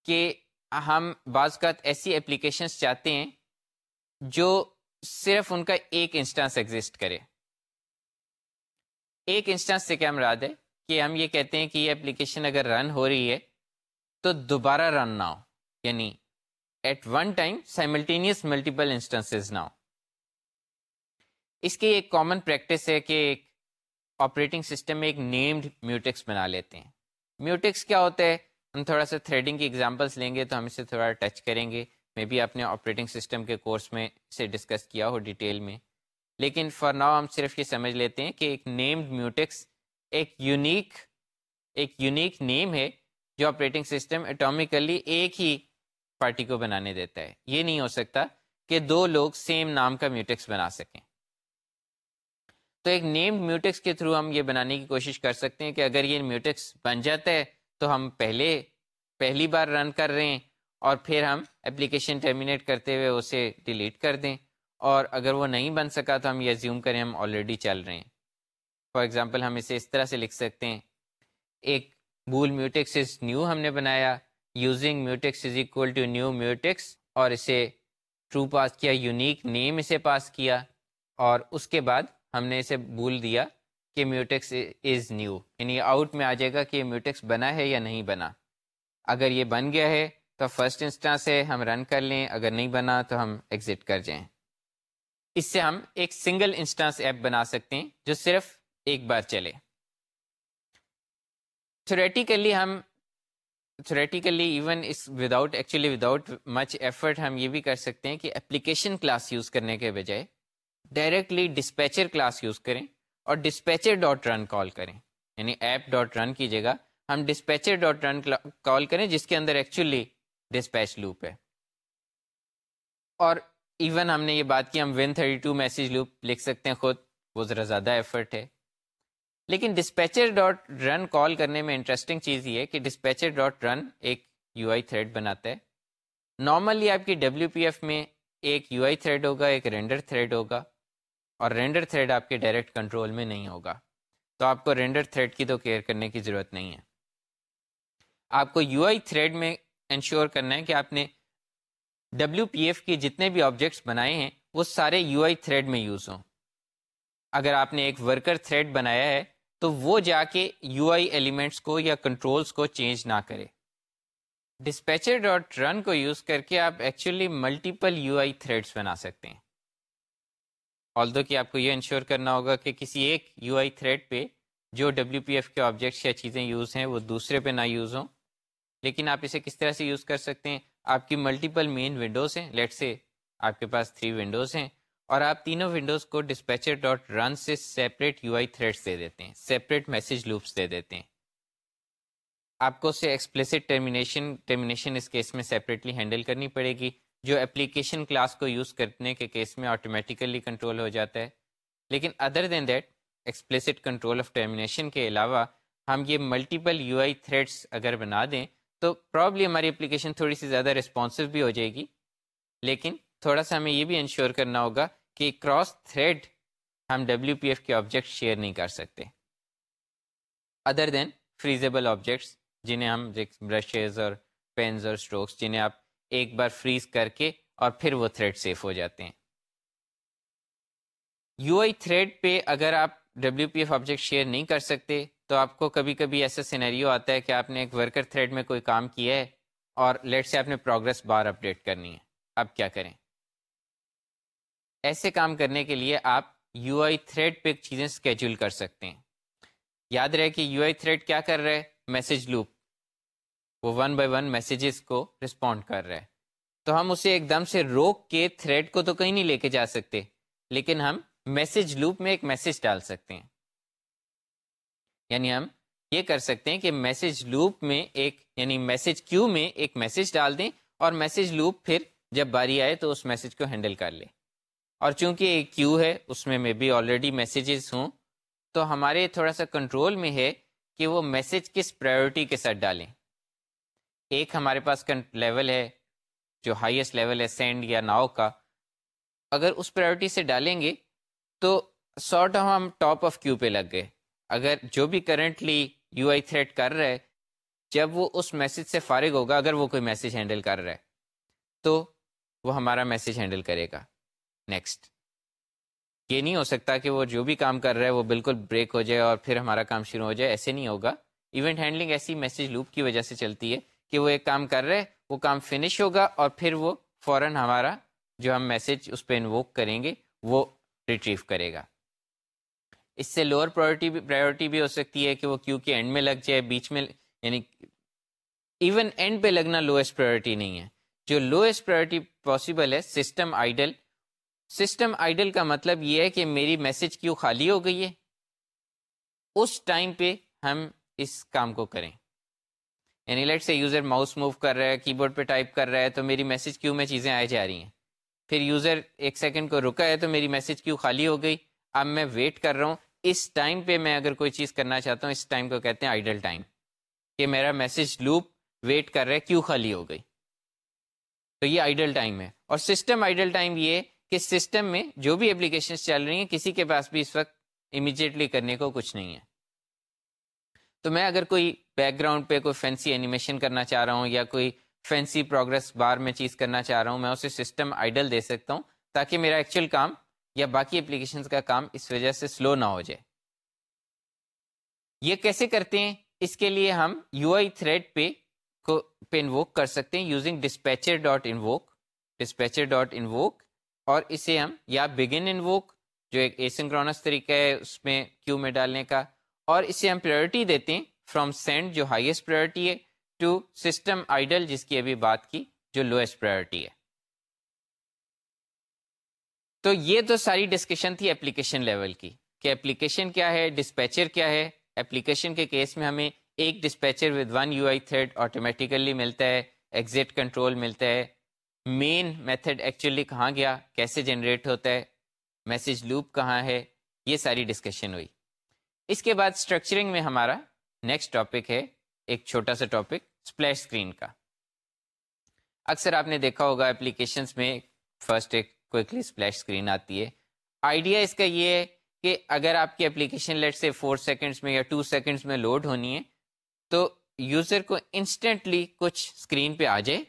کہ ہم بعض کا ایسی اپلیکیشنس چاہتے ہیں جو صرف ان کا ایک انسٹانس ایگزسٹ کرے۔ ایک انسٹانس سے کیا مراد ہے کہ ہم یہ کہتے ہیں کہ یہ اپلیکیشن اگر رن ہو رہی ہے تو دوبارہ رن نہ ہو۔ یعنی at one time simultaneous multiple instance نہ ہو۔ اس کی ایک کامن پریکٹس ہے کہ ایک آپریٹنگ سسٹم میں ایک نیمڈ میوٹکس بنا لیتے ہیں۔ میوٹکس کیا ہوتا ہے؟ ہم تھوڑا سا تھریڈنگ کی ایگزامپلس لیں گے تو ہم اسے تھوڑا ٹچ کریں گے۔ میں بھی اپنے آپریٹنگ سسٹم کے کورس میں اسے ڈسکس کیا ہو ڈیٹیل میں۔ لیکن فار ناؤ ہم صرف یہ سمجھ لیتے ہیں کہ ایک نیمڈ میوٹکس ایک یونیک ایک یونیک نیم ہے جو آپریٹنگ سسٹم اٹامیکلی ایک ہی پارٹی کو بنانے دیتا ہے۔ یہ نہیں ہو سکتا کہ دو لوگ سیم نام کا میوٹکس بنا سکیں۔ تو ایک نیم میوٹکس کے تھرو ہم یہ بنانے کی کوشش کر سکتے ہیں کہ اگر یہ میوٹکس بن جاتا ہے تو ہم پہلے، پہلی بار رن کر رہے ہیں اور پھر ہم اپلیکیشن ٹرمینیٹ کرتے ہوئے اسے ڈیلیٹ کر دیں۔ اور اگر وہ نہیں بن سکا تو ہم یہ زیوم کریں ہم آلریڈی چل رہے ہیں۔ فار ایگزامپل ہم اسے اس طرح سے لکھ سکتے ہیں۔ ایک بول میوٹکس از نیو ہم نے بنایا۔ Using mutex is equal to new mutex اور اسے ٹرو پاس کیا یونیک نیم اسے پاس کیا۔ اور اس کے بعد ہم نے اسے بول دیا۔ کہ میوٹکس از نیو یعنی آؤٹ میں آ جائے گا کہ یہ میوٹکس بنا ہے یا نہیں بنا۔ اگر یہ بن گیا ہے تو فرسٹ انسٹانس سے ہم رن کر لیں، اگر نہیں بنا تو ہم ایگزٹ کر جائیں۔ اس سے ہم ایک سنگل انسٹانس ایپ بنا سکتے ہیں جو صرف ایک بار چلے۔ تھوریٹیکلی ہم تھریٹیکلی ایون اس without actually without much effort ہم یہ بھی کر سکتے ہیں کہ اپلیکیشن کلاس یوز کرنے کے بجائے ڈائریکٹلی ڈسپیچر کلاس یوز کریں۔ اور ڈسپیچر ڈاٹ رن کال کریں۔ یعنی ایپ ڈاٹ رن کی جگہ ہم ڈسپیچر ڈاٹ رن کال کریں جس کے اندر ایکچولی ڈسپیچ لوپ ہے۔ اور ایون ہم نے یہ بات کی، ہم one thirty two message loop لکھ سکتے ہیں خود۔ وہ ذرا زیادہ ایفرٹ ہے۔ لیکن ڈسپیچر ڈاٹ رن کال کرنے میں انٹرسٹنگ چیز یہ ہے کہ ڈسپیچر ڈاٹ رن ایک یو آئی تھریڈ بناتا ہے۔ نارملی آپ کی ڈبلیو پی ایف میں ایک یو آئی تھریڈ ہوگا، ایک رینڈر تھریڈ ہوگا۔ اور رینڈر تھریڈ آپ کے ڈائریکٹ کنٹرول میں نہیں ہوگا۔ تو آپ کو رینڈر تھریڈ کی تو کیئر کرنے کی ضرورت نہیں ہے۔ آپ کو یو آئی تھریڈ میں انشور کرنا ہے کہ آپ نے ڈبلیو پی ایف کے جتنے بھی آبجیکٹس بنائے ہیں، وہ سارے یو آئی تھریڈ میں یوز ہوں۔ اگر آپ نے ایک ورکر تھریڈ بنایا ہے، تو وہ جا کے یو آئی ایلیمنٹس کو یا کنٹرولس کو چینج نہ کرے۔ ڈسپیچر ڈاٹ رن کو یوز کر کے آپ actually multiple U I threads بنا سکتے ہیں۔ آل دو کہ آپ کو یہ انشور کرنا ہوگا کہ کسی ایک یو آئی تھریڈ پہ جو ڈبلیو پی ایف کے آبجیکٹس یا چیزیں یوز ہیں وہ دوسرے پہ نہ یوز ہوں۔ لیکن آپ اسے کس طرح سے یوز کر سکتے ہیں؟ آپ کی ملٹیپل مین ونڈوز ہیں۔ لیٹ سے آپ کے پاس تھری ونڈوز ہیں اور آپ تینوں ونڈوز کو ڈسپیچر ڈاٹ رن سے سیپریٹ یو آئی تھریڈس دے دیتے ہیں۔ سیپریٹ میسج لوپس دے دیتے ہیں۔ آپ کو اسے ایکسپلسٹ ٹرمینیشن ٹرمینیشن اس کیس میں سیپریٹلی ہینڈل کرنی پڑے گی۔ جو اپلیکیشن کلاس کو یوز کرنے کے کیس میں آٹومیٹیکلی کنٹرول ہو جاتا ہے۔ لیکن other than that explicit control of termination کے علاوہ ہم یہ ملٹیپل یو آئی تھریڈس اگر بنا دیں تو پرابلی ہماری اپلیکیشن تھوڑی سی زیادہ رسپانسو بھی ہو جائے گی۔ لیکن تھوڑا سا ہمیں یہ بھی انشور کرنا ہوگا کہ کراس تھریڈ ہم ڈبلیو پی ایف کے آبجیکٹ شیئر نہیں کر سکتے۔ ادر دین فریزیبل آبجیکٹس جنہیں ہم برشز اور پینز اور اسٹروکس جنہیں آپ ایک بار فریز کر کے اور پھر وہ تھریڈ سیف ہو جاتے ہیں۔ یو آئی تھریڈ پہ اگر آپ W P F object share نہیں کر سکتے، تو آپ کو کبھی کبھی ایسا سینیریو آتا ہے کہ آپ نے ایک ورکر تھریڈ میں کوئی کام کیا ہے اور لیٹ سے آپ نے پروگرس بار اپڈیٹ کرنی ہے۔ اب کیا کریں؟ ایسے کام کرنے کے لیے آپ یو آئی تھریڈ پہ چیزیں اسکیجول کر سکتے ہیں۔ یاد رہے کہ یو آئی تھریڈ کیا کر رہے میسج لوپ۔ وہ ون بائی ون میسیجز کو رسپونڈ کر رہا ہے تو ہم اسے ایک دم سے روک کے تھریڈ کو تو کہیں نہیں لے کے جا سکتے، لیکن ہم میسج لوپ میں ایک میسج ڈال سکتے ہیں۔ یعنی ہم یہ کر سکتے ہیں کہ میسج لوپ میں ایک یعنی میسج کیو میں ایک میسج ڈال دیں اور میسج لوپ پھر جب باری آئے تو اس میسج کو ہینڈل کر لیں۔ اور چونکہ ایک کیو ہے، اس میں میں بھی آلریڈی میسیجز ہوں، تو ہمارے تھوڑا سا کنٹرول میں ہے کہ وہ میسج کس پرائیورٹی کے ساتھ ڈالیں۔ ایک ہمارے پاس لیول ہے، جو ہائیسٹ لیول ہے، سینڈ یا ناؤ کا۔ اگر اس پرائیورٹی سے ڈالیں گے تو سارٹ آف ہم ٹاپ آف کیو پہ لگ گئے۔ اگر جو بھی کرنٹلی یو آئی تھریٹ کر رہا ہے، جب وہ اس میسج سے فارغ ہوگا، اگر وہ کوئی میسج ہینڈل کر رہا ہے، تو وہ ہمارا میسج ہینڈل کرے گا۔ نیکسٹ یہ نہیں ہو سکتا کہ وہ جو بھی کام کر رہا ہے، وہ بالکل بریک ہو جائے اور پھر ہمارا کام شروع ہو جائے، ایسے نہیں ہوگا۔ ایونٹ ہینڈلنگ ایسی میسج لوپ کی وجہ سے چلتی ہے کہ وہ ایک کام کر رہے، وہ کام فنش ہوگا اور پھر وہ فوراً ہمارا جو ہم میسج اس پہ انووک کریں گے، وہ ریٹریو کرے گا۔ اس سے لوور پرائرٹی بھی پرائیورٹی بھی ہو سکتی ہے کہ وہ کیو کے اینڈ میں لگ جائے، بیچ میں یعنی ایون اینڈ پہ لگنا لوئسٹ پرائرٹی نہیں ہے۔ جو لوئسٹ پرائرٹی پاسبل ہے سسٹم آئیڈل سسٹم آئیڈل کا مطلب یہ ہے کہ میری میسج کیوں خالی ہو گئی ہے؟ اس ٹائم پہ ہم اس کام کو کریں۔ یعنی لیٹ سے یوزر ماؤس موو کر رہا ہے کی بورڈ پہ ٹائپ کر رہا ہے، تو میری میسج کیوں میں چیزیں آئے جا رہی ہیں؟ پھر یوزر ایک سیکنڈ کو رکا ہے تو میری میسج کیوں خالی ہو گئی؟ اب میں ویٹ کر رہا ہوں. اس ٹائم پہ میں اگر کوئی چیز کرنا چاہتا ہوں، اس ٹائم کو کہتے ہیں آئیڈل ٹائم کہ میرا میسج لوپ ویٹ کر رہا ہے، کیوں خالی ہو گئی؟ تو یہ آئیڈل ٹائم ہے. اور سسٹم آئیڈل ٹائم یہ کہ سسٹم میں جو بھی اپلیکیشن چل رہی ہیں، کسی کے پاس بھی اس وقت امیجیٹلی کرنے کو کچھ نہیں ہے. تو میں اگر کوئی بیک گراؤنڈ پہ کوئی فینسی اینیمیشن کرنا چاہ رہا ہوں یا کوئی فینسی پروگرس بار میں چیز کرنا چاہ رہا ہوں، میں اسے سسٹم آئیڈل دے سکتا ہوں تاکہ میرا ایکچوئل کام یا باقی اپلیکیشنز کا کام اس وجہ سے سلو نہ ہو جائے۔ یہ کیسے کرتے ہیں؟ اس کے لیے ہم یو آئی تھریڈ پہ کو پہ انووک کر سکتے ہیں using dispatcher dot invoke dispatcher dot invoke اور اسے ہم یا بگن انووک جو ایک ایسنکرونس طریقہ ہے اس میں کیو میں ڈالنے کا، اور اسے ہم پریورٹی دیتے ہیں فرام سینڈ جو ہائیسٹ پریورٹی ہے ٹو سسٹم آئیڈل جس کی ابھی بات کی، جو لوئسٹ پرائرٹی ہے۔ تو یہ تو ساری ڈسکشن تھی اپلیکیشن لیول کی، کہ اپلیکیشن کیا ہے ڈسپیچر کیا ہے۔ اپلیکیشن کے کیس میں ہمیں ایک dispatcher with one U I thread automatically ملتا ہے ایگزٹ کنٹرول ملتا ہے۔ مین میتھڈ ایکچولی کہاں گیا، کیسے جنریٹ ہوتا ہے میسج لوپ کہاں ہے، یہ ساری ڈسکشن ہوئی۔ اس کے بعد اسٹرکچرنگ میں ہمارا نیکسٹ ٹاپک ہے ایک چھوٹا سا ٹاپک اسپلیش اسکرین کا اکثر آپ نے دیکھا ہوگا اپلیکیشنس میں فرسٹ ایک کوئکلی اسپلیش اسکرین آتی ہے آئیڈیا اس کا یہ ہے کہ اگر آپ کی application let's say four seconds میں یا ٹو سیکنڈس میں لوڈ ہونی ہے تو یوزر کو انسٹنٹلی کچھ اسکرین پہ آ جائے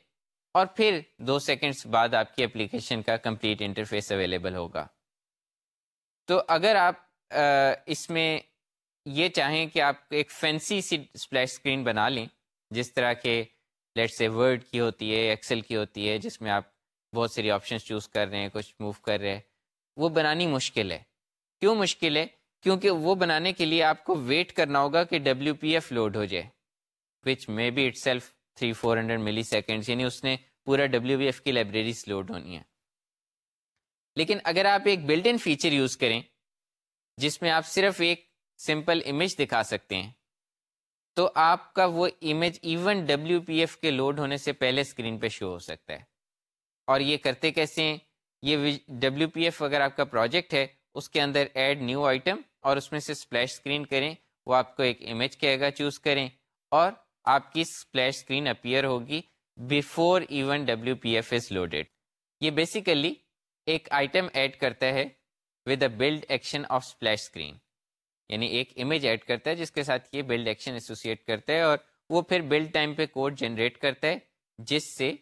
اور پھر دو سیکنڈس بعد آپ کی اپلیکیشن کا کمپلیٹ انٹرفیس اویلیبل ہوگا تو اگر آپ اس میں یہ چاہیں کہ آپ ایک فینسی سی اسپلیش اسکرین بنا لیں، جس طرح کے لیٹ سے ورڈ کی ہوتی ہے ایکسل کی ہوتی ہے، جس میں آپ بہت ساری آپشنس چوز کر رہے ہیں، کچھ موو کر رہے ہیں۔ وہ بنانی مشکل ہے۔ کیوں مشکل ہے؟ کیونکہ وہ بنانے کے لیے آپ کو ویٹ کرنا ہوگا کہ ڈبلیو پی ایف لوڈ ہو جائے which maybe itself three four hundred milliseconds یعنی اس نے پورا ڈبلیو بی ایف کی لائبریریز لوڈ ہونی ہے لیکن اگر آپ ایک بلڈ ان فیچر یوز کریں، جس میں آپ صرف ایک سمپل امیج دکھا سکتے ہیں۔ تو آپ کا وہ image even W P F کے لوڈ ہونے سے پہلے اسکرین پہ شو ہو سکتا ہے۔ اور یہ کرتے کیسے ہیں؟ یہ ڈبلیو پی ایف اگر آپ کا پروجیکٹ ہے، اس کے اندر ایڈ نیو آئٹم اور اس میں سے اسپلیش اسکرین کریں، وہ آپ کو ایک امیج کہے گا، چوز کریں۔ اور آپ کی اسپلیش اسکرین اپیئر ہوگی before even W P F is loaded یہ بیسیکلی ایک آئٹم ایڈ کرتا ہے with a build action of splash screen یعنی ایک امیج ایڈ کرتا ہے، جس کے ساتھ یہ بلڈ ایکشن ایسوسیٹ کرتا ہے اور وہ پھر بلڈ ٹائم پہ کوڈ جنریٹ کرتا ہے، جس سے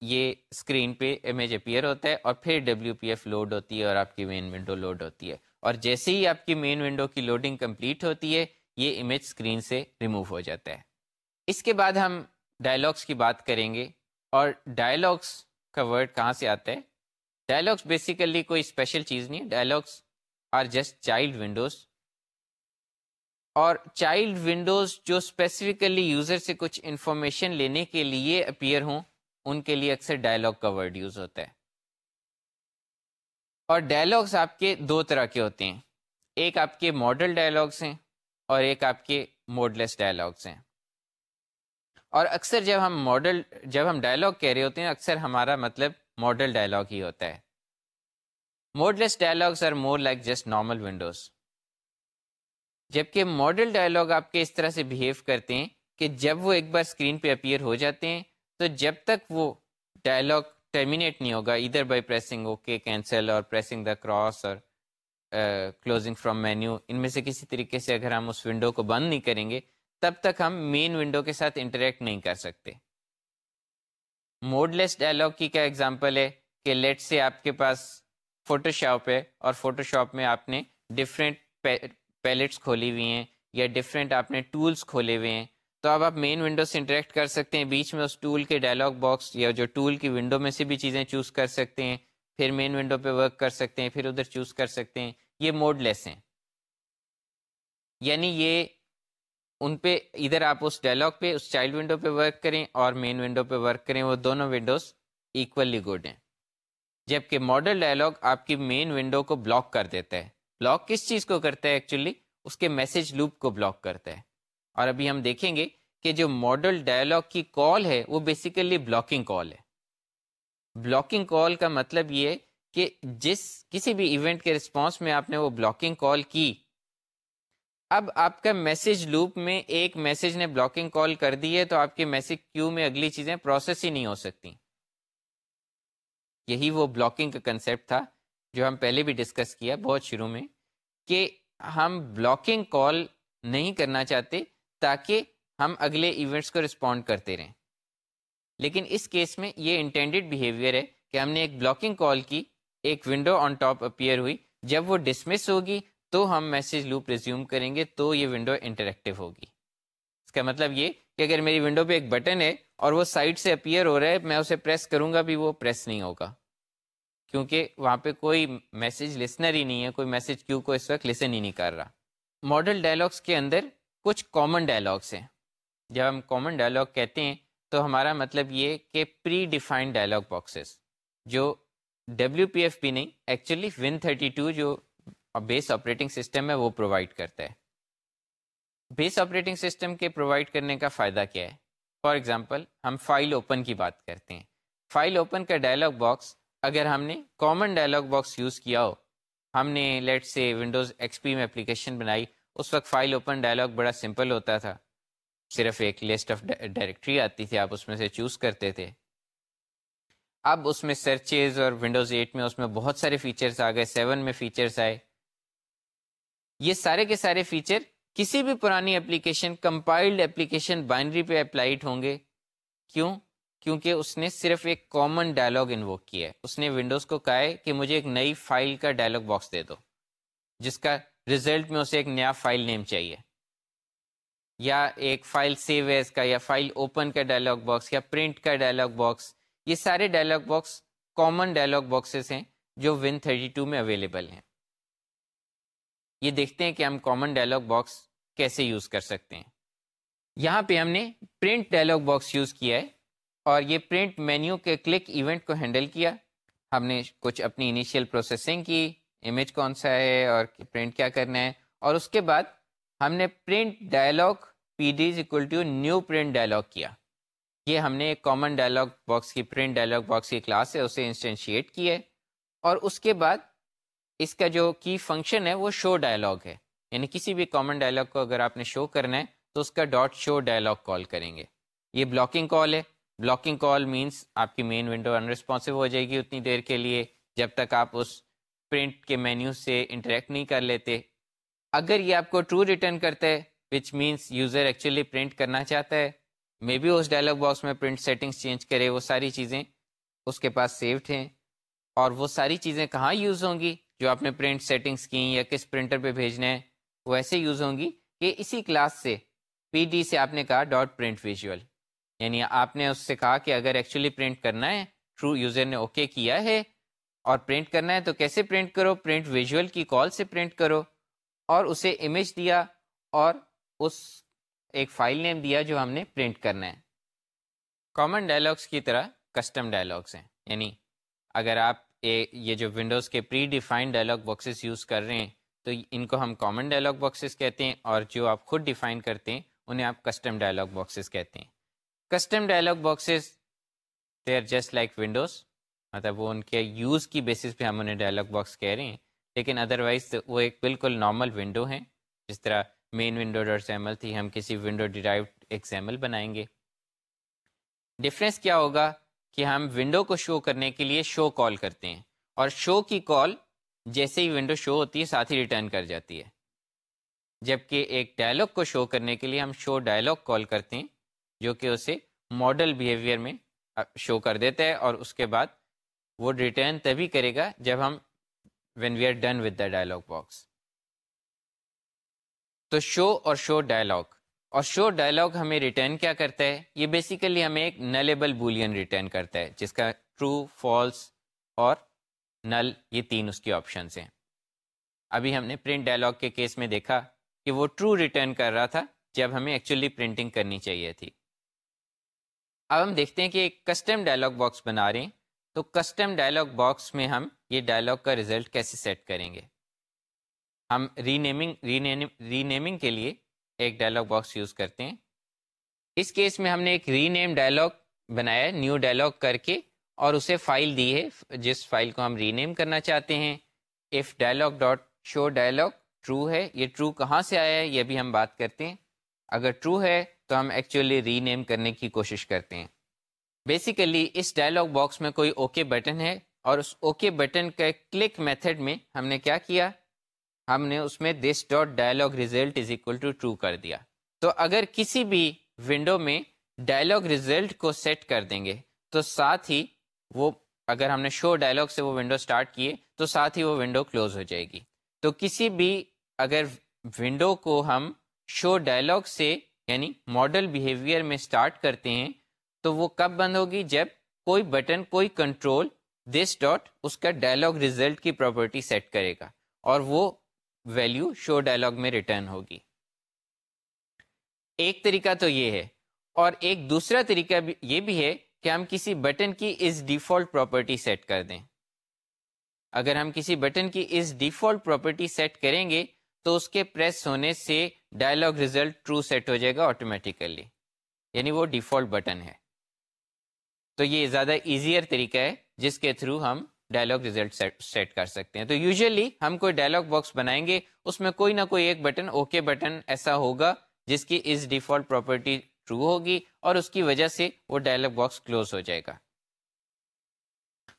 یہ اسکرین پہ امیج اپیئر ہوتا ہے اور پھر ڈبلیو پی ایف لوڈ ہوتی ہے اور آپ کی مین ونڈو لوڈ ہوتی ہے۔ اور جیسے ہی آپ کی مین ونڈو کی لوڈنگ کمپلیٹ ہوتی ہے، یہ امیج اسکرین سے ریموو ہو جاتا ہے۔ اس کے بعد ہم ڈائلاگس کی بات کریں گے اور ڈائلاگس کا ورڈ کہاں سے آتا ہے؟ ڈائلاگس بیسیکلی کوئی اسپیشل چیز نہیں ہے۔ Dialogs are just child windows اور چائلڈ ونڈوز جو اسپیسیفکلی یوزر سے کچھ انفارمیشن لینے کے لیے اپیئر ہوں، ان کے لیے اکثر ڈائلاگ کا ورڈ یوز ہوتا ہے۔ اور ڈائلاگس آپ کے دو طرح کے ہوتے ہیں۔ ایک آپ کے ماڈل ڈائلاگس ہیں اور ایک آپ کے موڈ لیس ڈائلاگس ہیں۔ اور اکثر جب ہم ماڈل جب ہم ڈائلاگ کہہ رہے ہوتے ہیں، اکثر ہمارا مطلب ماڈل ڈائلاگ ہی ہوتا ہے۔ Modeless dialogs are more like just normal windows جبکہ ماڈل ڈائلاگ آپ کے اس طرح سے بہیو کرتے ہیں کہ جب وہ ایک بار اسکرین پہ اپیئر ہو جاتے ہیں، تو جب تک وہ ڈائلاگ ٹرمینیٹ نہیں ہوگا، ادھر بائی پریسنگ اوکے کینسل اور پریسنگ دا کراس اور کلوزنگ فرام مینیو ان میں سے کسی طریقے سے اگر ہم اس ونڈو کو بند نہیں کریں گے، تب تک ہم مین ونڈو کے ساتھ انٹریکٹ نہیں کر سکتے۔ موڈ لیس ڈائلاگ کی کیا ایگزامپل ہے کہ لیٹ سے آپ کے پاس فوٹو شاپ ہے اور فوٹو شاپ میں آپ نے ڈفرینٹ پیلٹس کھولی ہوئی ہیں یا ڈفرینٹ آپ نے ٹولس کھولے ہوئے ہیں، تو اب آپ مین ونڈو سے انٹریکٹ کر سکتے ہیں۔ بیچ میں اس ٹول کے ڈائلاگ باکس یا جو ٹول کی ونڈو میں سے بھی چیزیں چوز کر سکتے ہیں، پھر مین ونڈو پہ ورک کر سکتے ہیں، پھر ادھر چوز کر سکتے ہیں۔ یہ موڈ لیس ہیں۔ یعنی یہ ان پہ، ادھر آپ اس ڈائلاگ پہ، اس چائلڈ ونڈو پہ ورک کریں اور مین ونڈو پہ ورک کریں، وہ دونوں ونڈوز ایکولی گڈ ہیں۔ جبکہ ماڈل ڈائلاگ آپ کی مین ونڈو کو بلاک کر دیتا ہے۔ بلاک کس چیز کو کرتا ہے ایکچولی اس کے میسج لوپ کو بلاک کرتا ہے اور ابھی ہم دیکھیں گے کہ جو ماڈل ڈائلاگ کی کال ہے، وہ بیسیکلی بلاکنگ کال ہے۔ بلاکنگ کال کا مطلب یہ ہے کہ جس کسی بھی ایونٹ کے رسپانس میں آپ نے وہ بلاکنگ کال کی۔ اب آپ کا میسج لوپ میں ایک میسج نے بلاکنگ کال کر دی ہے تو آپ کے میسج کیو میں اگلی چیزیں پروسیس ہی نہیں ہو سکتی۔ یہی وہ بلاکنگ کا کنسیپٹ تھا جو ہم پہلے بھی ڈسکس کیا بہت شروع میں کہ ہم بلاکنگ کال نہیں کرنا چاہتے تاکہ ہم اگلے ایونٹس کو رسپونڈ کرتے رہیں۔ لیکن اس کیس میں یہ انٹینڈیڈ بیہیویئر ہے کہ ہم نے ایک بلاکنگ کال کی، ایک ونڈو آن ٹاپ اپیئر ہوئی۔ جب وہ ڈسمس ہوگی تو ہم میسج لوپ ریزیوم کریں گے تو یہ ونڈو انٹریکٹیو ہوگی۔ اس کا مطلب یہ کہ اگر میری ونڈو پہ ایک بٹن ہے اور وہ سائڈ سے اپیئر ہو رہا ہے، میں اسے پریس کروں گا بھی، وہ پریس نہیں ہوگا۔ کیونکہ وہاں پہ کوئی میسج لسنر ہی نہیں ہے، کوئی میسج کیو کو اس وقت لسن ہی نہیں کر رہا۔ ماڈل ڈائلاگس کے اندر کچھ کامن ڈائلاگس ہیں۔ جب ہم کامن ڈائلاگ کہتے ہیں تو ہمارا مطلب یہ کہ پری ڈیفائنڈ ڈائلاگ باکسز جو ڈبلیو پی ایف پی نہیں ایکچولی ون تھرٹی ٹو جو بیس آپریٹنگ سسٹم ہے، وہ پرووائڈ کرتا ہے۔ بیس آپریٹنگ سسٹم کے پرووائڈ کرنے کا فائدہ کیا ہے؟ فار ایگزامپل ہم فائل اوپن کی بات کرتے ہیں۔ فائل اوپن کا ڈائلاگ باکس اگر ہم نے کامن ڈائلاگ باکس یوز کیا ہو، ہم نے لیٹ سے ونڈوز ایکس پی میں اپلیکیشن بنائی، اس وقت فائل اوپن ڈائلاگ بڑا سمپل ہوتا تھا۔ صرف ایک لسٹ آف ڈائریکٹری آتی تھی، آپ اس میں سے چوز کرتے تھے۔ اب اس میں سرچز اور ونڈوز ایٹ میں اس میں بہت سارے فیچرس آ گئے سیون میں فیچرس آئے۔ یہ سارے کے سارے فیچر کسی بھی پرانی اپلیکیشن کمپائلڈ اپلیکیشن بائنری پہ اپلائڈ ہوں گے۔ کیوں؟ کیونکہ اس نے صرف ایک کامن ڈائلاگ انووک کیا ہے۔ اس نے ونڈوز کو کہا ہے کہ مجھے ایک نئی فائل کا ڈائلاگ باکس دے دو، جس کا ریزلٹ میں اسے ایک نیا فائل نیم چاہیے۔ یا ایک فائل سیو ایز کا یا فائل اوپن کا ڈائلاگ باکس یا پرنٹ کا ڈائلاگ باکس یہ سارے dialog box common dialog boxes ہیں جو ون تھرٹی ٹو میں اویلیبل ہیں۔ یہ دیکھتے ہیں کہ ہم کامن ڈائلاگ باکس کیسے یوز کر سکتے ہیں۔ یہاں پہ ہم نے پرنٹ ڈائلاگ باکس یوز کیا ہے۔ اور یہ پرنٹ مینیو کے کلک ایونٹ کو ہینڈل کیا۔ ہم نے کچھ اپنی انیشیل پروسیسنگ کی امیج کون سا ہے اور پرنٹ کیا کرنا ہے۔ اور اس کے بعد ہم نے print dialog P D is equal to new print dialog کیا۔ یہ ہم نے ایک کامن ڈائلاگ باکس کی پرنٹ ڈائلاگ باکس کی کلاس ہے اسے انسٹینشیٹ کی ہے۔ اور اس کے بعد اس کا جو کی فنکشن ہے وہ شو ڈائلاگ ہے۔ یعنی کسی بھی کامن ڈائلاگ کو اگر آپ نے شو کرنا ہے تو اس کا ڈاٹ شو ڈائلاگ کال کریں گے۔ یہ بلاکنگ کال ہے۔ بلاکنگ کال مینس آپ کی مین ونڈو ان رسپانسو ہو جائے گی اتنی دیر کے لیے جب تک آپ اس پرنٹ کے مینیو سے انٹریکٹ نہیں کر لیتے۔ اگر یہ آپ کو ٹرو ریٹرن کرتا ہے which means user actually print کرنا چاہتا ہے مے بی اس ڈائلاگ باکس میں پرنٹ سیٹنگس چینج کرے، وہ ساری چیزیں اس کے پاس سیوڈ ہیں۔ اور وہ ساری چیزیں کہاں یوز ہوں گی؟ جو آپ نے پرنٹ سیٹنگس کی یا کس پرنٹر پہ بھیجنا ہے، وہ ایسے یوز ہوں گی کہ اسی کلاس سے پی ڈی سے آپ نے کہا ڈاٹ پرنٹ ویژول یعنی آپ نے اس سے کہا کہ اگر ایکچولی پرنٹ کرنا ہے ٹرو یوزر نے اوکے okay کیا ہے اور پرنٹ کرنا ہے تو کیسے پرنٹ کرو؟ پرنٹ ویژول کی کال سے پرنٹ کرو اور اسے امیج دیا اور اس ایک فائل نیم دیا جو ہم نے پرنٹ کرنا ہے۔ کامن ڈائلاگس کی طرح کسٹم ڈائلاگس ہیں۔ یعنی اگر آپ یہ جو ونڈوز کے predefined dialog boxes use کر رہے ہیں، تو ان کو ہم کامن ڈائلاگ باکسز کہتے ہیں اور جو آپ خود ڈیفائن کرتے ہیں، انہیں آپ کسٹم ڈائلاگ باکسز کہتے ہیں۔ Custom dialog boxes they are just like Windows مطلب وہ ان کے یوز کی بیسس پہ ہم انہیں ڈائلاگ باکس کہہ رہے ہیں. لیکن ادروائز وہ ایک بالکل نارمل ونڈو ہیں. جس طرح مین ونڈو ڈاٹ ایمل تھی، ہم کسی ونڈو ڈیرائیوڈ ایگزامل بنائیں گے. ڈفرینس کیا ہوگا کہ ہم ونڈو کو شو کرنے کے لیے شو کال کرتے ہیں. اور شو کی کال جیسے ہی ونڈو شو ہوتی ہے، ساتھ ہی ریٹرن کر جاتی ہے. جبکہ ایک ڈائلاگ کو شو کرنے کے لیے ہم شو ڈائلاگ کال کرتے ہیں جو کہ اسے ماڈل بیہیویئر میں شو کر دیتا ہے اور اس کے بعد وہ ریٹرن تبھی کرے گا جب ہم when we are done with the dialog box تو شو اور شو ڈائلاگ اور شو ڈائلاگ ہمیں ریٹرن کیا کرتا ہے؟ یہ بیسیکلی ہمیں ایک نلیبل بولین ریٹرن کرتا ہے، جس کا ٹرو فالس اور نل یہ تین اس کے آپشنس ہیں۔ ابھی ہم نے پرنٹ ڈائلاگ کے کیس میں دیکھا کہ وہ ٹرو ریٹرن کر رہا تھا جب ہمیں ایکچولی پرنٹنگ کرنی چاہیے تھی۔ اب ہم دیکھتے ہیں کہ ایک کسٹم ڈائلاگ باکس بنا رہے ہیں۔ تو کسٹم ڈائلاگ باکس میں ہم یہ ڈائلاگ کا ریزلٹ کیسے سیٹ کریں گے؟ ہم ری نیمنگ ری نیمنگ کے لیے ایک ڈائلاگ باکس یوز کرتے ہیں۔ اس کیس میں ہم نے ایک ری نیم ڈائلاگ بنایا نیو ڈائلاگ کر کے، اور اسے فائل دی ہے۔ جس فائل کو ہم ری نیم کرنا چاہتے ہیں۔ If dialog dot show dialog true ہے، یہ ٹرو کہاں سے آیا ہے؟ یہ بھی ہم بات کرتے ہیں۔ اگر ٹرو ہے تو ہم ایکچولی ری نیم کرنے کی کوشش کرتے ہیں۔ بیسیکلی اس ڈائلاگ باکس میں کوئی اوکے okay بٹن ہے اور اس اوکے okay بٹن کے کلک میتھڈ میں ہم نے کیا کیا؟ ہم نے اس میں this dot dialog result is equal to true کر دیا۔ تو اگر کسی بھی ونڈو میں ڈائلاگ ریزلٹ کو سیٹ کر دیں گے، تو ساتھ ہی وہ اگر ہم نے شو ڈائلاگ سے وہ ونڈو اسٹارٹ کیے، تو ساتھ ہی وہ ونڈو کلوز ہو جائے گی۔ تو کسی بھی اگر ونڈو کو ہم شو ڈائلاگ سے یعنی ماڈل بیہیویئر میں اسٹارٹ کرتے ہیں، تو وہ کب بند ہوگی؟ جب کوئی بٹن کوئی کنٹرول دس ڈاٹ اس کا ڈائلاگ ریزلٹ کی پراپرٹی سیٹ کرے گا اور وہ ویلیو شو ڈائلاگ میں ریٹرن ہوگی۔ ایک طریقہ تو یہ ہے اور ایک دوسرا طریقہ یہ بھی ہے کہ ہم کسی بٹن کی اس ڈیفالٹ پراپرٹی سیٹ کر دیں۔ اگر ہم کسی بٹن کی اس ڈیفالٹ پراپرٹی سیٹ کریں گے، تو اس کے پریس ہونے سے ڈائلگ ریزلٹ ٹرو سیٹ ہو جائے گا آٹومیٹیکلی یعنی وہ ڈیفالٹ بٹن ہے. تو یہ زیادہ ایزیئر طریقہ ہے جس کے تھرو ہم ڈائلاگ ریزلٹ سیٹ کر سکتے ہیں. تو یوزلی ہم کوئی ڈائلاگ باکس بنائیں گے، اس میں کوئی نہ کوئی ایک بٹن اوکے بٹن ایسا ہوگا جس کی اس ڈیفالٹ پراپرٹی ٹرو ہوگی اور اس کی وجہ سے وہ ڈائلاگ باکس کلوز ہو جائے گا.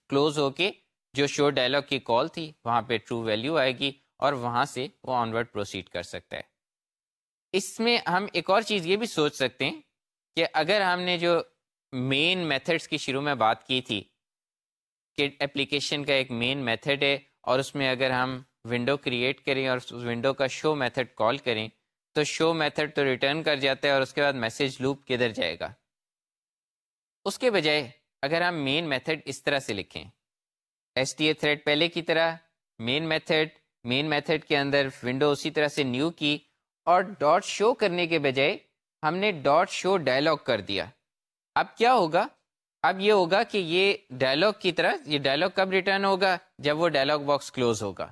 کلوز ہو کے جو شو ڈائلاگ کی کال تھی، وہاں پہ ٹرو ویلیو آئے گی اور وہاں سے وہ آن ورڈ پروسیڈ کر سکتا ہے. اس میں ہم ایک اور چیز یہ بھی سوچ سکتے ہیں کہ اگر ہم نے جو مین میتھڈس کی شروع میں بات کی تھی، کہ اپلیکیشن کا ایک مین میتھڈ ہے اور اس میں اگر ہم ونڈو کریٹ کریں اور اس ونڈو کا شو میتھڈ کال کریں، تو شو میتھڈ تو ریٹرن کر جاتا ہے اور اس کے بعد میسج لوپ کدھر جائے گا۔ اس کے بجائے اگر ہم مین میتھڈ اس طرح سے لکھیں۔ ایس ٹی اے تھریڈ پہلے کی طرح مین میتھڈ مین میتھڈ کے اندر ونڈو اسی طرح سے نیو کی اور ڈاٹ شو کرنے کے بجائے ہم نے ڈاٹ شو ڈائلاگ کر دیا۔ اب کیا ہوگا؟ اب یہ ہوگا کہ یہ ڈائلاگ کی طرح، یہ ڈائلاگ کب ریٹرن ہوگا؟ جب وہ ڈائلاگ باکس کلوز ہوگا۔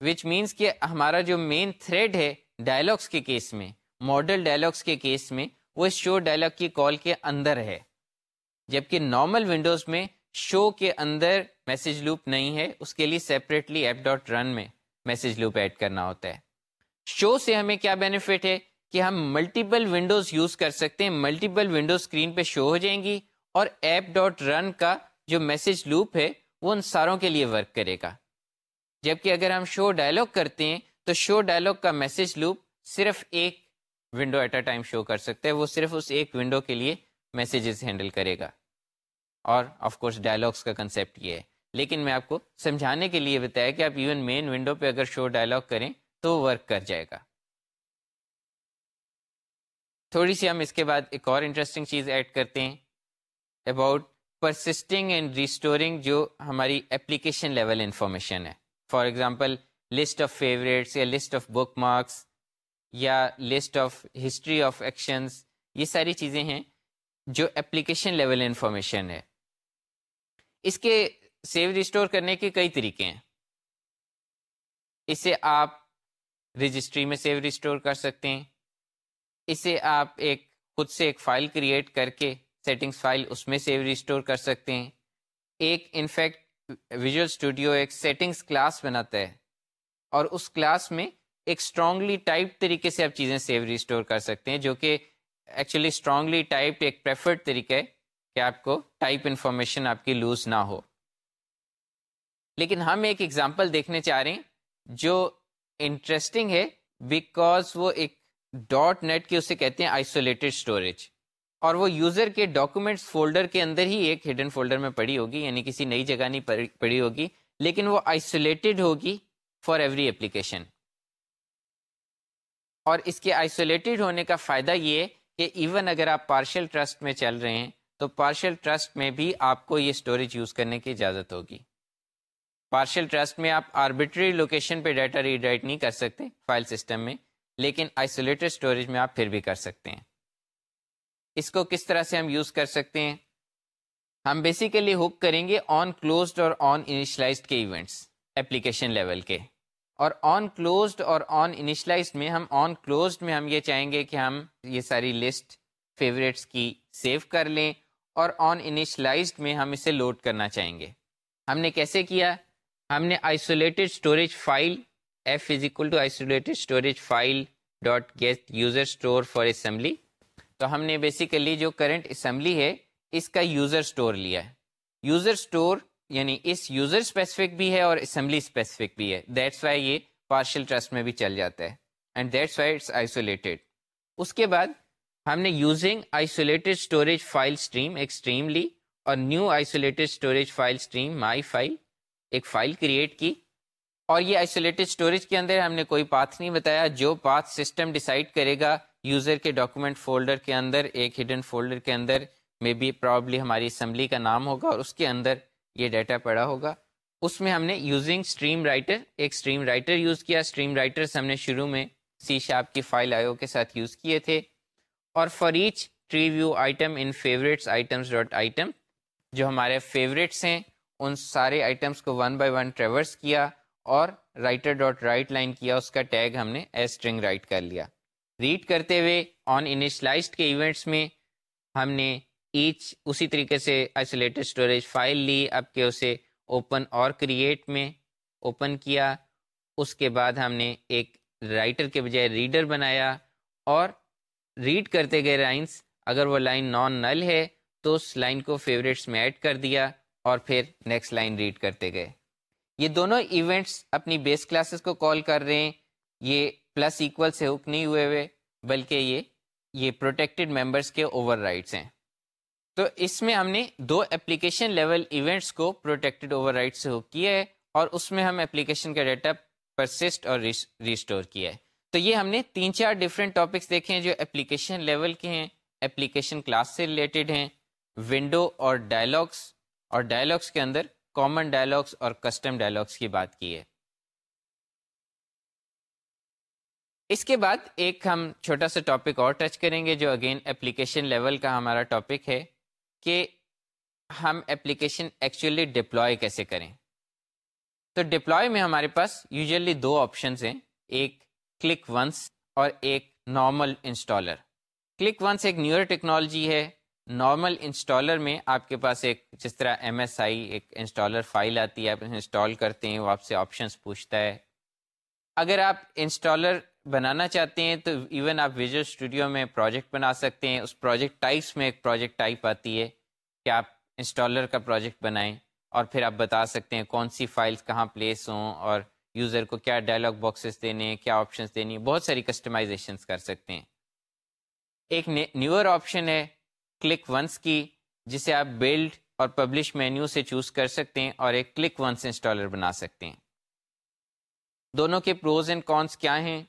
وچ مینس کہ ہمارا جو مین تھریڈ ہے ڈائلاگس کے کیس میں، ماڈل ڈائلاگس کے کیس میں، وہ اس شو ڈائلاگ کی کال کے اندر ہے۔ جبکہ نارمل ونڈوز میں شو کے اندر میسج لوپ نہیں ہے، اس کے لیے سیپریٹلی ایپ ڈاٹ رن میں میسج لوپ ایڈ کرنا ہوتا ہے۔ شو سے ہمیں کیا بینیفٹ ہے کہ ہم ملٹیپل ونڈوز یوز کر سکتے ہیں ملٹیپل ونڈوز اسکرین پہ شو ہو جائیں گی اور ایپ ڈاٹ رن کا جو میسج لوپ ہے، وہ ان ساروں کے لیے ورک کرے گا۔ جبکہ اگر ہم شو ڈائلاگ کرتے ہیں، تو شو ڈائلاگ کا میسج لوپ صرف ایک window at a time show کر سکتے ہیں وہ صرف اس ایک ونڈو کے لیے میسیجز ہینڈل کرے گا۔ اور آف کورس ڈائلاگس کا کنسیپٹ یہ ہے۔ لیکن میں آپ کو سمجھانے کے لیے بتایا کہ آپ ایون مین ونڈو پہ اگر شو ڈائلاگ کریں تو ورک کر جائے گا۔ تھوڑی سی ہم اس کے بعد ایک اور انٹرسٹنگ چیز ایڈ کرتے ہیں اباؤٹ پرسسٹنگ اینڈ ریسٹورنگ جو ہماری اپلیکیشن لیول انفارمیشن ہے۔ For example list of favourites یا لسٹ آف بک مارکس یا list of history of actions یہ ساری چیزیں ہیں جو اپلیکیشن لیول انفارمیشن ہے۔ اس کے سیو ریسٹور کرنے کے کئی طریقے ہیں۔ اسے آپ رجسٹری میں سیو ریسٹور کر سکتے ہیں۔ اسے آپ ایک، خود سے ایک فائل کریٹ کر کے سیٹنگس فائل اس میں سیو ریسٹور کر سکتے ہیں۔ ایک انفیکٹ ویژول اسٹوڈیو ایک سیٹنگس کلاس بناتا ہے۔ اور اس کلاس میں ایک اسٹرانگلی ٹائپ طریقے سے آپ چیزیں سیو ریسٹور کر سکتے ہیں، جو کہ ایکچولی اسٹرانگلی ٹائپ ایک پریفرڈ طریقہ ہے کہ آپ کو ٹائپ انفارمیشن آپ کی لوز نہ ہو۔ لیکن ہم ایک ایگزامپل دیکھنے چاہ رہے ہیں جو انٹرسٹنگ ہے بیکاز وہ ایک ڈاٹ نیٹ کے اسے کہتے ہیں آئسولیٹڈ اسٹوریج اور وہ یوزر کے ڈاکومنٹس فولڈر کے اندر ہی ایک ہڈن فولڈر میں پڑی ہوگی یعنی کسی نئی جگہ نہیں پڑی ہوگی، لیکن وہ آئسولیٹڈ ہوگی فار ایوری اپلیکیشن اور اس کے آئسولیٹڈ ہونے کا فائدہ یہ ہے کہ ایون اگر آپ پارشل ٹرسٹ میں چل رہے ہیں، تو پارشل ٹرسٹ میں بھی آپ کو یہ اسٹوریج یوز کرنے کی اجازت ہوگی۔ پارشل ٹرسٹ میں آپ آربیٹری لوکیشن پہ ڈیٹا ریڈ رائٹ نہیں کر سکتے فائل سسٹم میں، لیکن آئسولیٹڈ اسٹوریج میں آپ پھر بھی کر سکتے ہیں۔ اس کو کس طرح سے ہم یوز کر سکتے ہیں؟ ہم بیسیکلی ہک کریں گے آن کلوزڈ اور آن انیشلائزڈ کے ایونٹس اپلیکیشن لیول کے۔ اور آن کلوزڈ اور آن انیشلائزڈ میں ہم آن کلوزڈ میں ہم یہ چاہیں گے کہ ہم یہ ساری لسٹ فیوریٹس کی سیو کر لیں اور آن انیشلائزڈ میں ہم اسے لوڈ کرنا چاہیں گے۔ ہم نے کیسے کیا؟ ہم نے isolated storage file F is equal to isolated storage file dot get user store for assembly تو ہم نے بیسیکلی جو کرنٹ اسمبلی ہے، اس کا یوزر اسٹور لیا ہے. یوزر اسٹور یعنی اس یوزر اسپیسیفک بھی ہے اور اسمبلی اسپیسیفک بھی ہے. دیٹس وائی یہ پارشل ٹرسٹ میں بھی چل جاتا ہے. And that's why it's isolated اس کے بعد ہم نے using isolated storage file stream ایک اسٹریم لی اور new isolated storage file stream my file ایک فائل کریٹ کی اور یہ آئسولیٹڈ اسٹوریج کے اندر ہم نے کوئی پاتھ نہیں بتایا۔ جو پاتھ سسٹم ڈیسائیڈ کرے گا یوزر کے ڈاکومنٹ فولڈر کے اندر، ایک ہڈن فولڈر کے اندر میں بی پرابلی ہماری اسمبلی کا نام ہوگا اور اس کے اندر یہ ڈیٹا پڑا ہوگا۔ اس میں ہم نے یوزنگ اسٹریم رائٹر ایک اسٹریم رائٹر یوز کیا۔ اسٹریم رائٹر ہم نے شروع میں سی شاپ کی فائل آئیو کے ساتھ یوز کیے تھے۔ اور for each tree view item in favourites items dot item جو ہمارے فیوریٹس ہیں ان سارے آئٹمس کو ون بائی ون ٹریورس کیا اور رائٹر ڈاٹ رائٹ لائن کیا، اس کا ٹیگ ہم نے ایز اسٹرنگ رائٹ کر لیا۔ ریڈ کرتے ہوئے آن انیشلائزڈ کے ایونٹس میں ہم نے ایچ اسی طریقے سے آئسولیٹڈ اسٹوریج فائل لی۔ اب کہ اسے اوپن اور کریٹ میں اوپن کیا۔ اس کے بعد ہم نے ایک رائٹر کے بجائے ریڈر بنایا اور ریڈ کرتے گئے لائنس اگر وہ لائن نان نل ہے تو اس لائن کو فیوریٹس میں ایڈ کر دیا۔ اور پھر نیکسٹ لائن ریڈ کرتے گئے۔ یہ دونوں ایونٹس اپنی بیس کلاسز کو کال کر رہے ہیں۔ یہ پلس ایکول سے ہک نہیں ہوئے ہوئے، بلکہ یہ یہ پروٹیکٹڈ ممبرس کے اوور رائٹس ہیں۔ تو اس میں ہم نے دو اپلیکیشن لیول ایونٹس کو پروٹیکٹڈ اوور رائٹ سے ہک کیا ہے اور اس میں ہم اپلیکیشن کا ڈیٹا پرسسٹ اور ریسٹور کیا ہے۔ تو یہ ہم نے تین چار ڈفرینٹ ٹاپکس دیکھے ہیں جو اپلیکیشن لیول کے ہیں اپلیکیشن کلاس سے ریلیٹڈ ہیں ونڈو اور ڈائلاگس اور ڈائلاگس کے اندر کامن ڈائلاگس اور کسٹم ڈائلاگس کی بات کی ہے۔ اس کے بعد ایک ہم چھوٹا سا ٹاپک اور ٹچ کریں گے جو اگین اپلیکیشن لیول کا ہمارا ٹاپک ہے کہ ہم اپلیکیشن ایکچولی ڈپلوائے کیسے کریں۔ تو ڈپلوائے میں ہمارے پاس یوزلی دو آپشنس ہیں، ایک کلک ونس اور ایک نارمل انسٹالر کلک ونس ایک نیور ٹیکنالوجی ہے نارمل انسٹالر میں آپ کے پاس ایک جس طرح ایم ایس آئی ایک انسٹالر فائل آتی ہے، آپ انسٹال کرتے ہیں، وہ آپ سے آپشنس پوچھتا ہے۔ اگر آپ انسٹالر بنانا چاہتے ہیں تو ایون آپ ویژول اسٹوڈیو میں پروجیکٹ بنا سکتے ہیں۔ اس پروجیکٹ ٹائپس میں ایک پروجیکٹ ٹائپ آتی ہے کہ آپ انسٹالر کا پروجیکٹ بنائیں اور پھر آپ بتا سکتے ہیں کون سی فائلس کہاں پلیس ہوں اور یوزر کو کیا ڈائلاگ باکسز دینے ہیں، کیا آپشنس دینی ہیں۔ بہت ساری کسٹمائزیشنس کر سکتے ہیں۔ ایک نیور آپشن ہے کلک ونس کی، جسے آپ بلڈ اور پبلش مینیو سے چوز کر سکتے ہیں اور ایک کلک ونس انسٹالر بنا سکتے ہیں۔ دونوں کے پروز اینڈ کونس کیا ہیں؟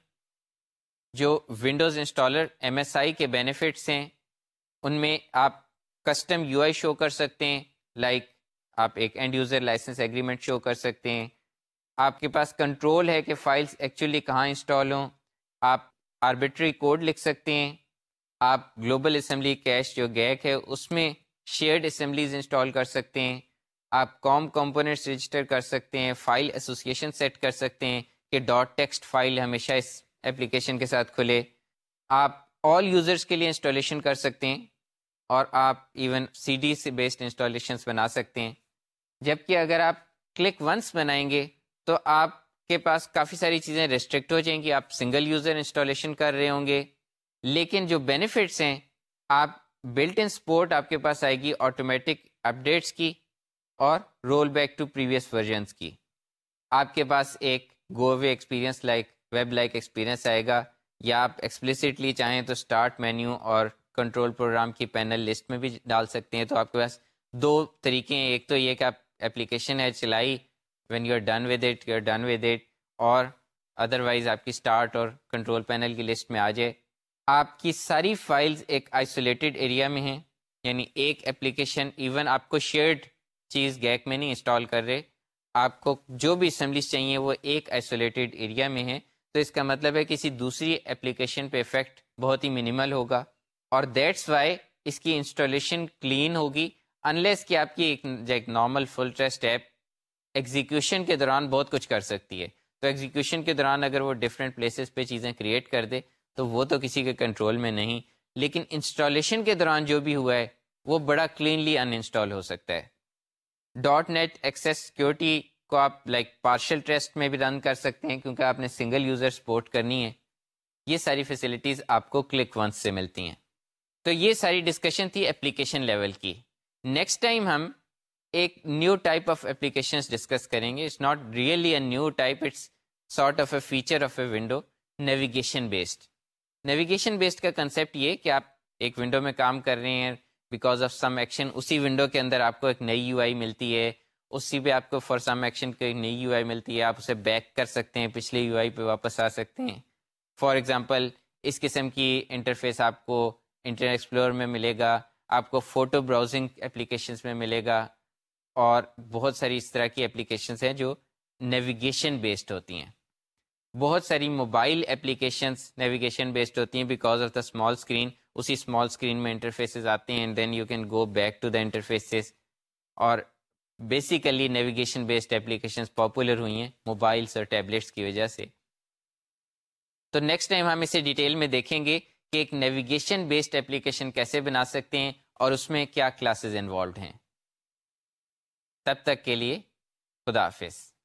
جو Windows installer M S I کے بینیفٹس ہیں، ان میں آپ کسٹم یو آئی شو کر سکتے ہیں لائک like آپ ایک end user license agreement show کر سکتے ہیں۔ آپ کے پاس کنٹرول ہے کہ فائلس ایکچولی کہاں انسٹال ہوں، آپ آربیٹری کوڈ لکھ سکتے ہیں۔ آپ گلوبل اسمبلی کیش جو گیک ہے، اس میں شیئرڈ اسمبلیز انسٹال کر سکتے ہیں۔ آپ کام کمپوننٹس رجسٹر کر سکتے ہیں فائل ایسوسیشن سیٹ کر سکتے ہیں کہ ڈاٹ ٹیکسٹ فائل ہمیشہ اس اپلیکیشن کے ساتھ کھلے۔ آپ آل یوزرس کے لیے انسٹالیشن کر سکتے ہیں اور آپ ایون سی ڈی سے بیسڈ انسٹالیشنس بنا سکتے ہیں۔ جبکہ اگر آپ کلک ونس بنائیں گے تو آپ کے پاس کافی ساری چیزیں ریسٹرکٹ ہو جائیں گی۔ آپ سنگل یوزر انسٹالیشن کر رہے ہوں گے۔ لیکن جو بینیفٹس ہیں، آپ بلٹ ان سپورٹ آپ کے پاس آئے گی آٹومیٹک اپڈیٹس کی اور roll back to previous versions کی۔ آپ کے پاس ایک go way experience like web like experience آئے گا، یا آپ ایکسپلسٹلی چاہیں تو اسٹارٹ مینیو اور کنٹرول پروگرام کی پینل لسٹ میں بھی ڈال سکتے ہیں۔ تو آپ کے پاس دو طریقے ہیں۔ ایک تو یہ کہ آپ اپلیکیشن ہے چلائی when you are done with it you are done with it اور ادر وائز آپ کی اسٹارٹ اور کنٹرول پینل کی لسٹ میں آ جائے۔ آپ کی ساری فائلز ایک آئسولیٹڈ ایریا میں ہیں یعنی ایک اپلیکیشن ایون آپ کو شیئرڈ چیز گیک میں نہیں انسٹال کر رہے۔ آپ کو جو بھی اسمبلیز چاہیے وہ ایک آئسولیٹڈ ایریا میں ہے تو اس کا مطلب ہے کسی دوسری اپلیکیشن پہ افیکٹ بہت ہی منیمل ہوگا۔ اور دیٹس وائی اس کی انسٹالیشن کلین ہوگی۔ انلیس کہ آپ کی ایک ایک normal full trust app execution کے دوران بہت کچھ کر سکتی ہے۔ تو ایگزیکیوشن کے دوران اگر وہ ڈفرینٹ پلیسز پہ چیزیں کریٹ کر دے تو وہ تو کسی کے کنٹرول میں نہیں، لیکن انسٹالیشن کے دوران جو بھی ہوا ہے، وہ بڑا کلینلی ان انسٹال ہو سکتا ہے۔ ڈاٹ نیٹ ایکسیس سیکورٹی کو آپ لائک پارشل ٹیسٹ میں بھی رن کر سکتے ہیں، کیونکہ آپ نے سنگل یوزر سپورٹ کرنی ہے۔ یہ ساری فیسلٹیز آپ کو کلک ونس سے ملتی ہیں۔ تو یہ ساری ڈسکشن تھی اپلیکیشن لیول کی۔ نیکسٹ ٹائم ہم ایک new type of application discuss کریں گے۔ It's not really a new type it's sort of a feature of a window navigation based navigation based کا کنسیپٹ یہ کہ آپ ایک ونڈو میں کام کر رہے ہیں بیکاز آف سم ایکشن اسی ونڈو کے اندر آپ کو ایک نئی یو آئی ملتی ہے، اسی پہ آپ کو فار سم ایکشن کو ایک نئی یو آئی ملتی ہے، آپ اسے بیک کر سکتے ہیں، پچھلے یو آئی پہ واپس آ سکتے ہیں۔ فار ایگزامپل اس قسم کی انٹرفیس آپ کو انٹرنیٹ ایکسپلور میں ملے گا، آپ کو فوٹو براؤزنگ اپلیکیشنس میں ملے گا اور بہت ساری اس طرح کی اپلیکیشنس ہیں جو نیویگیشن بیسڈ ہوتی ہیں۔ بہت ساری موبائل اپلیکیشنس نیویگیشن بیسڈ ہوتی ہیں because of the small screen اسی اسمال اسکرین میں انٹرفیسز آتے ہیں then you can go back to the interfaces اور basically navigation based application popular ہوئی ہیں موبائلس اور ٹیبلیٹس کی وجہ سے۔ تو نیکسٹ ٹائم ہم اسے ڈیٹیل میں دیکھیں گے کہ ایک نیویگیشن بیسڈ اپلیکیشن کیسے بنا سکتے ہیں اور اس میں کیا کلاسز انوالوڈ ہیں۔ تب تک کے لیے خدا حافظ۔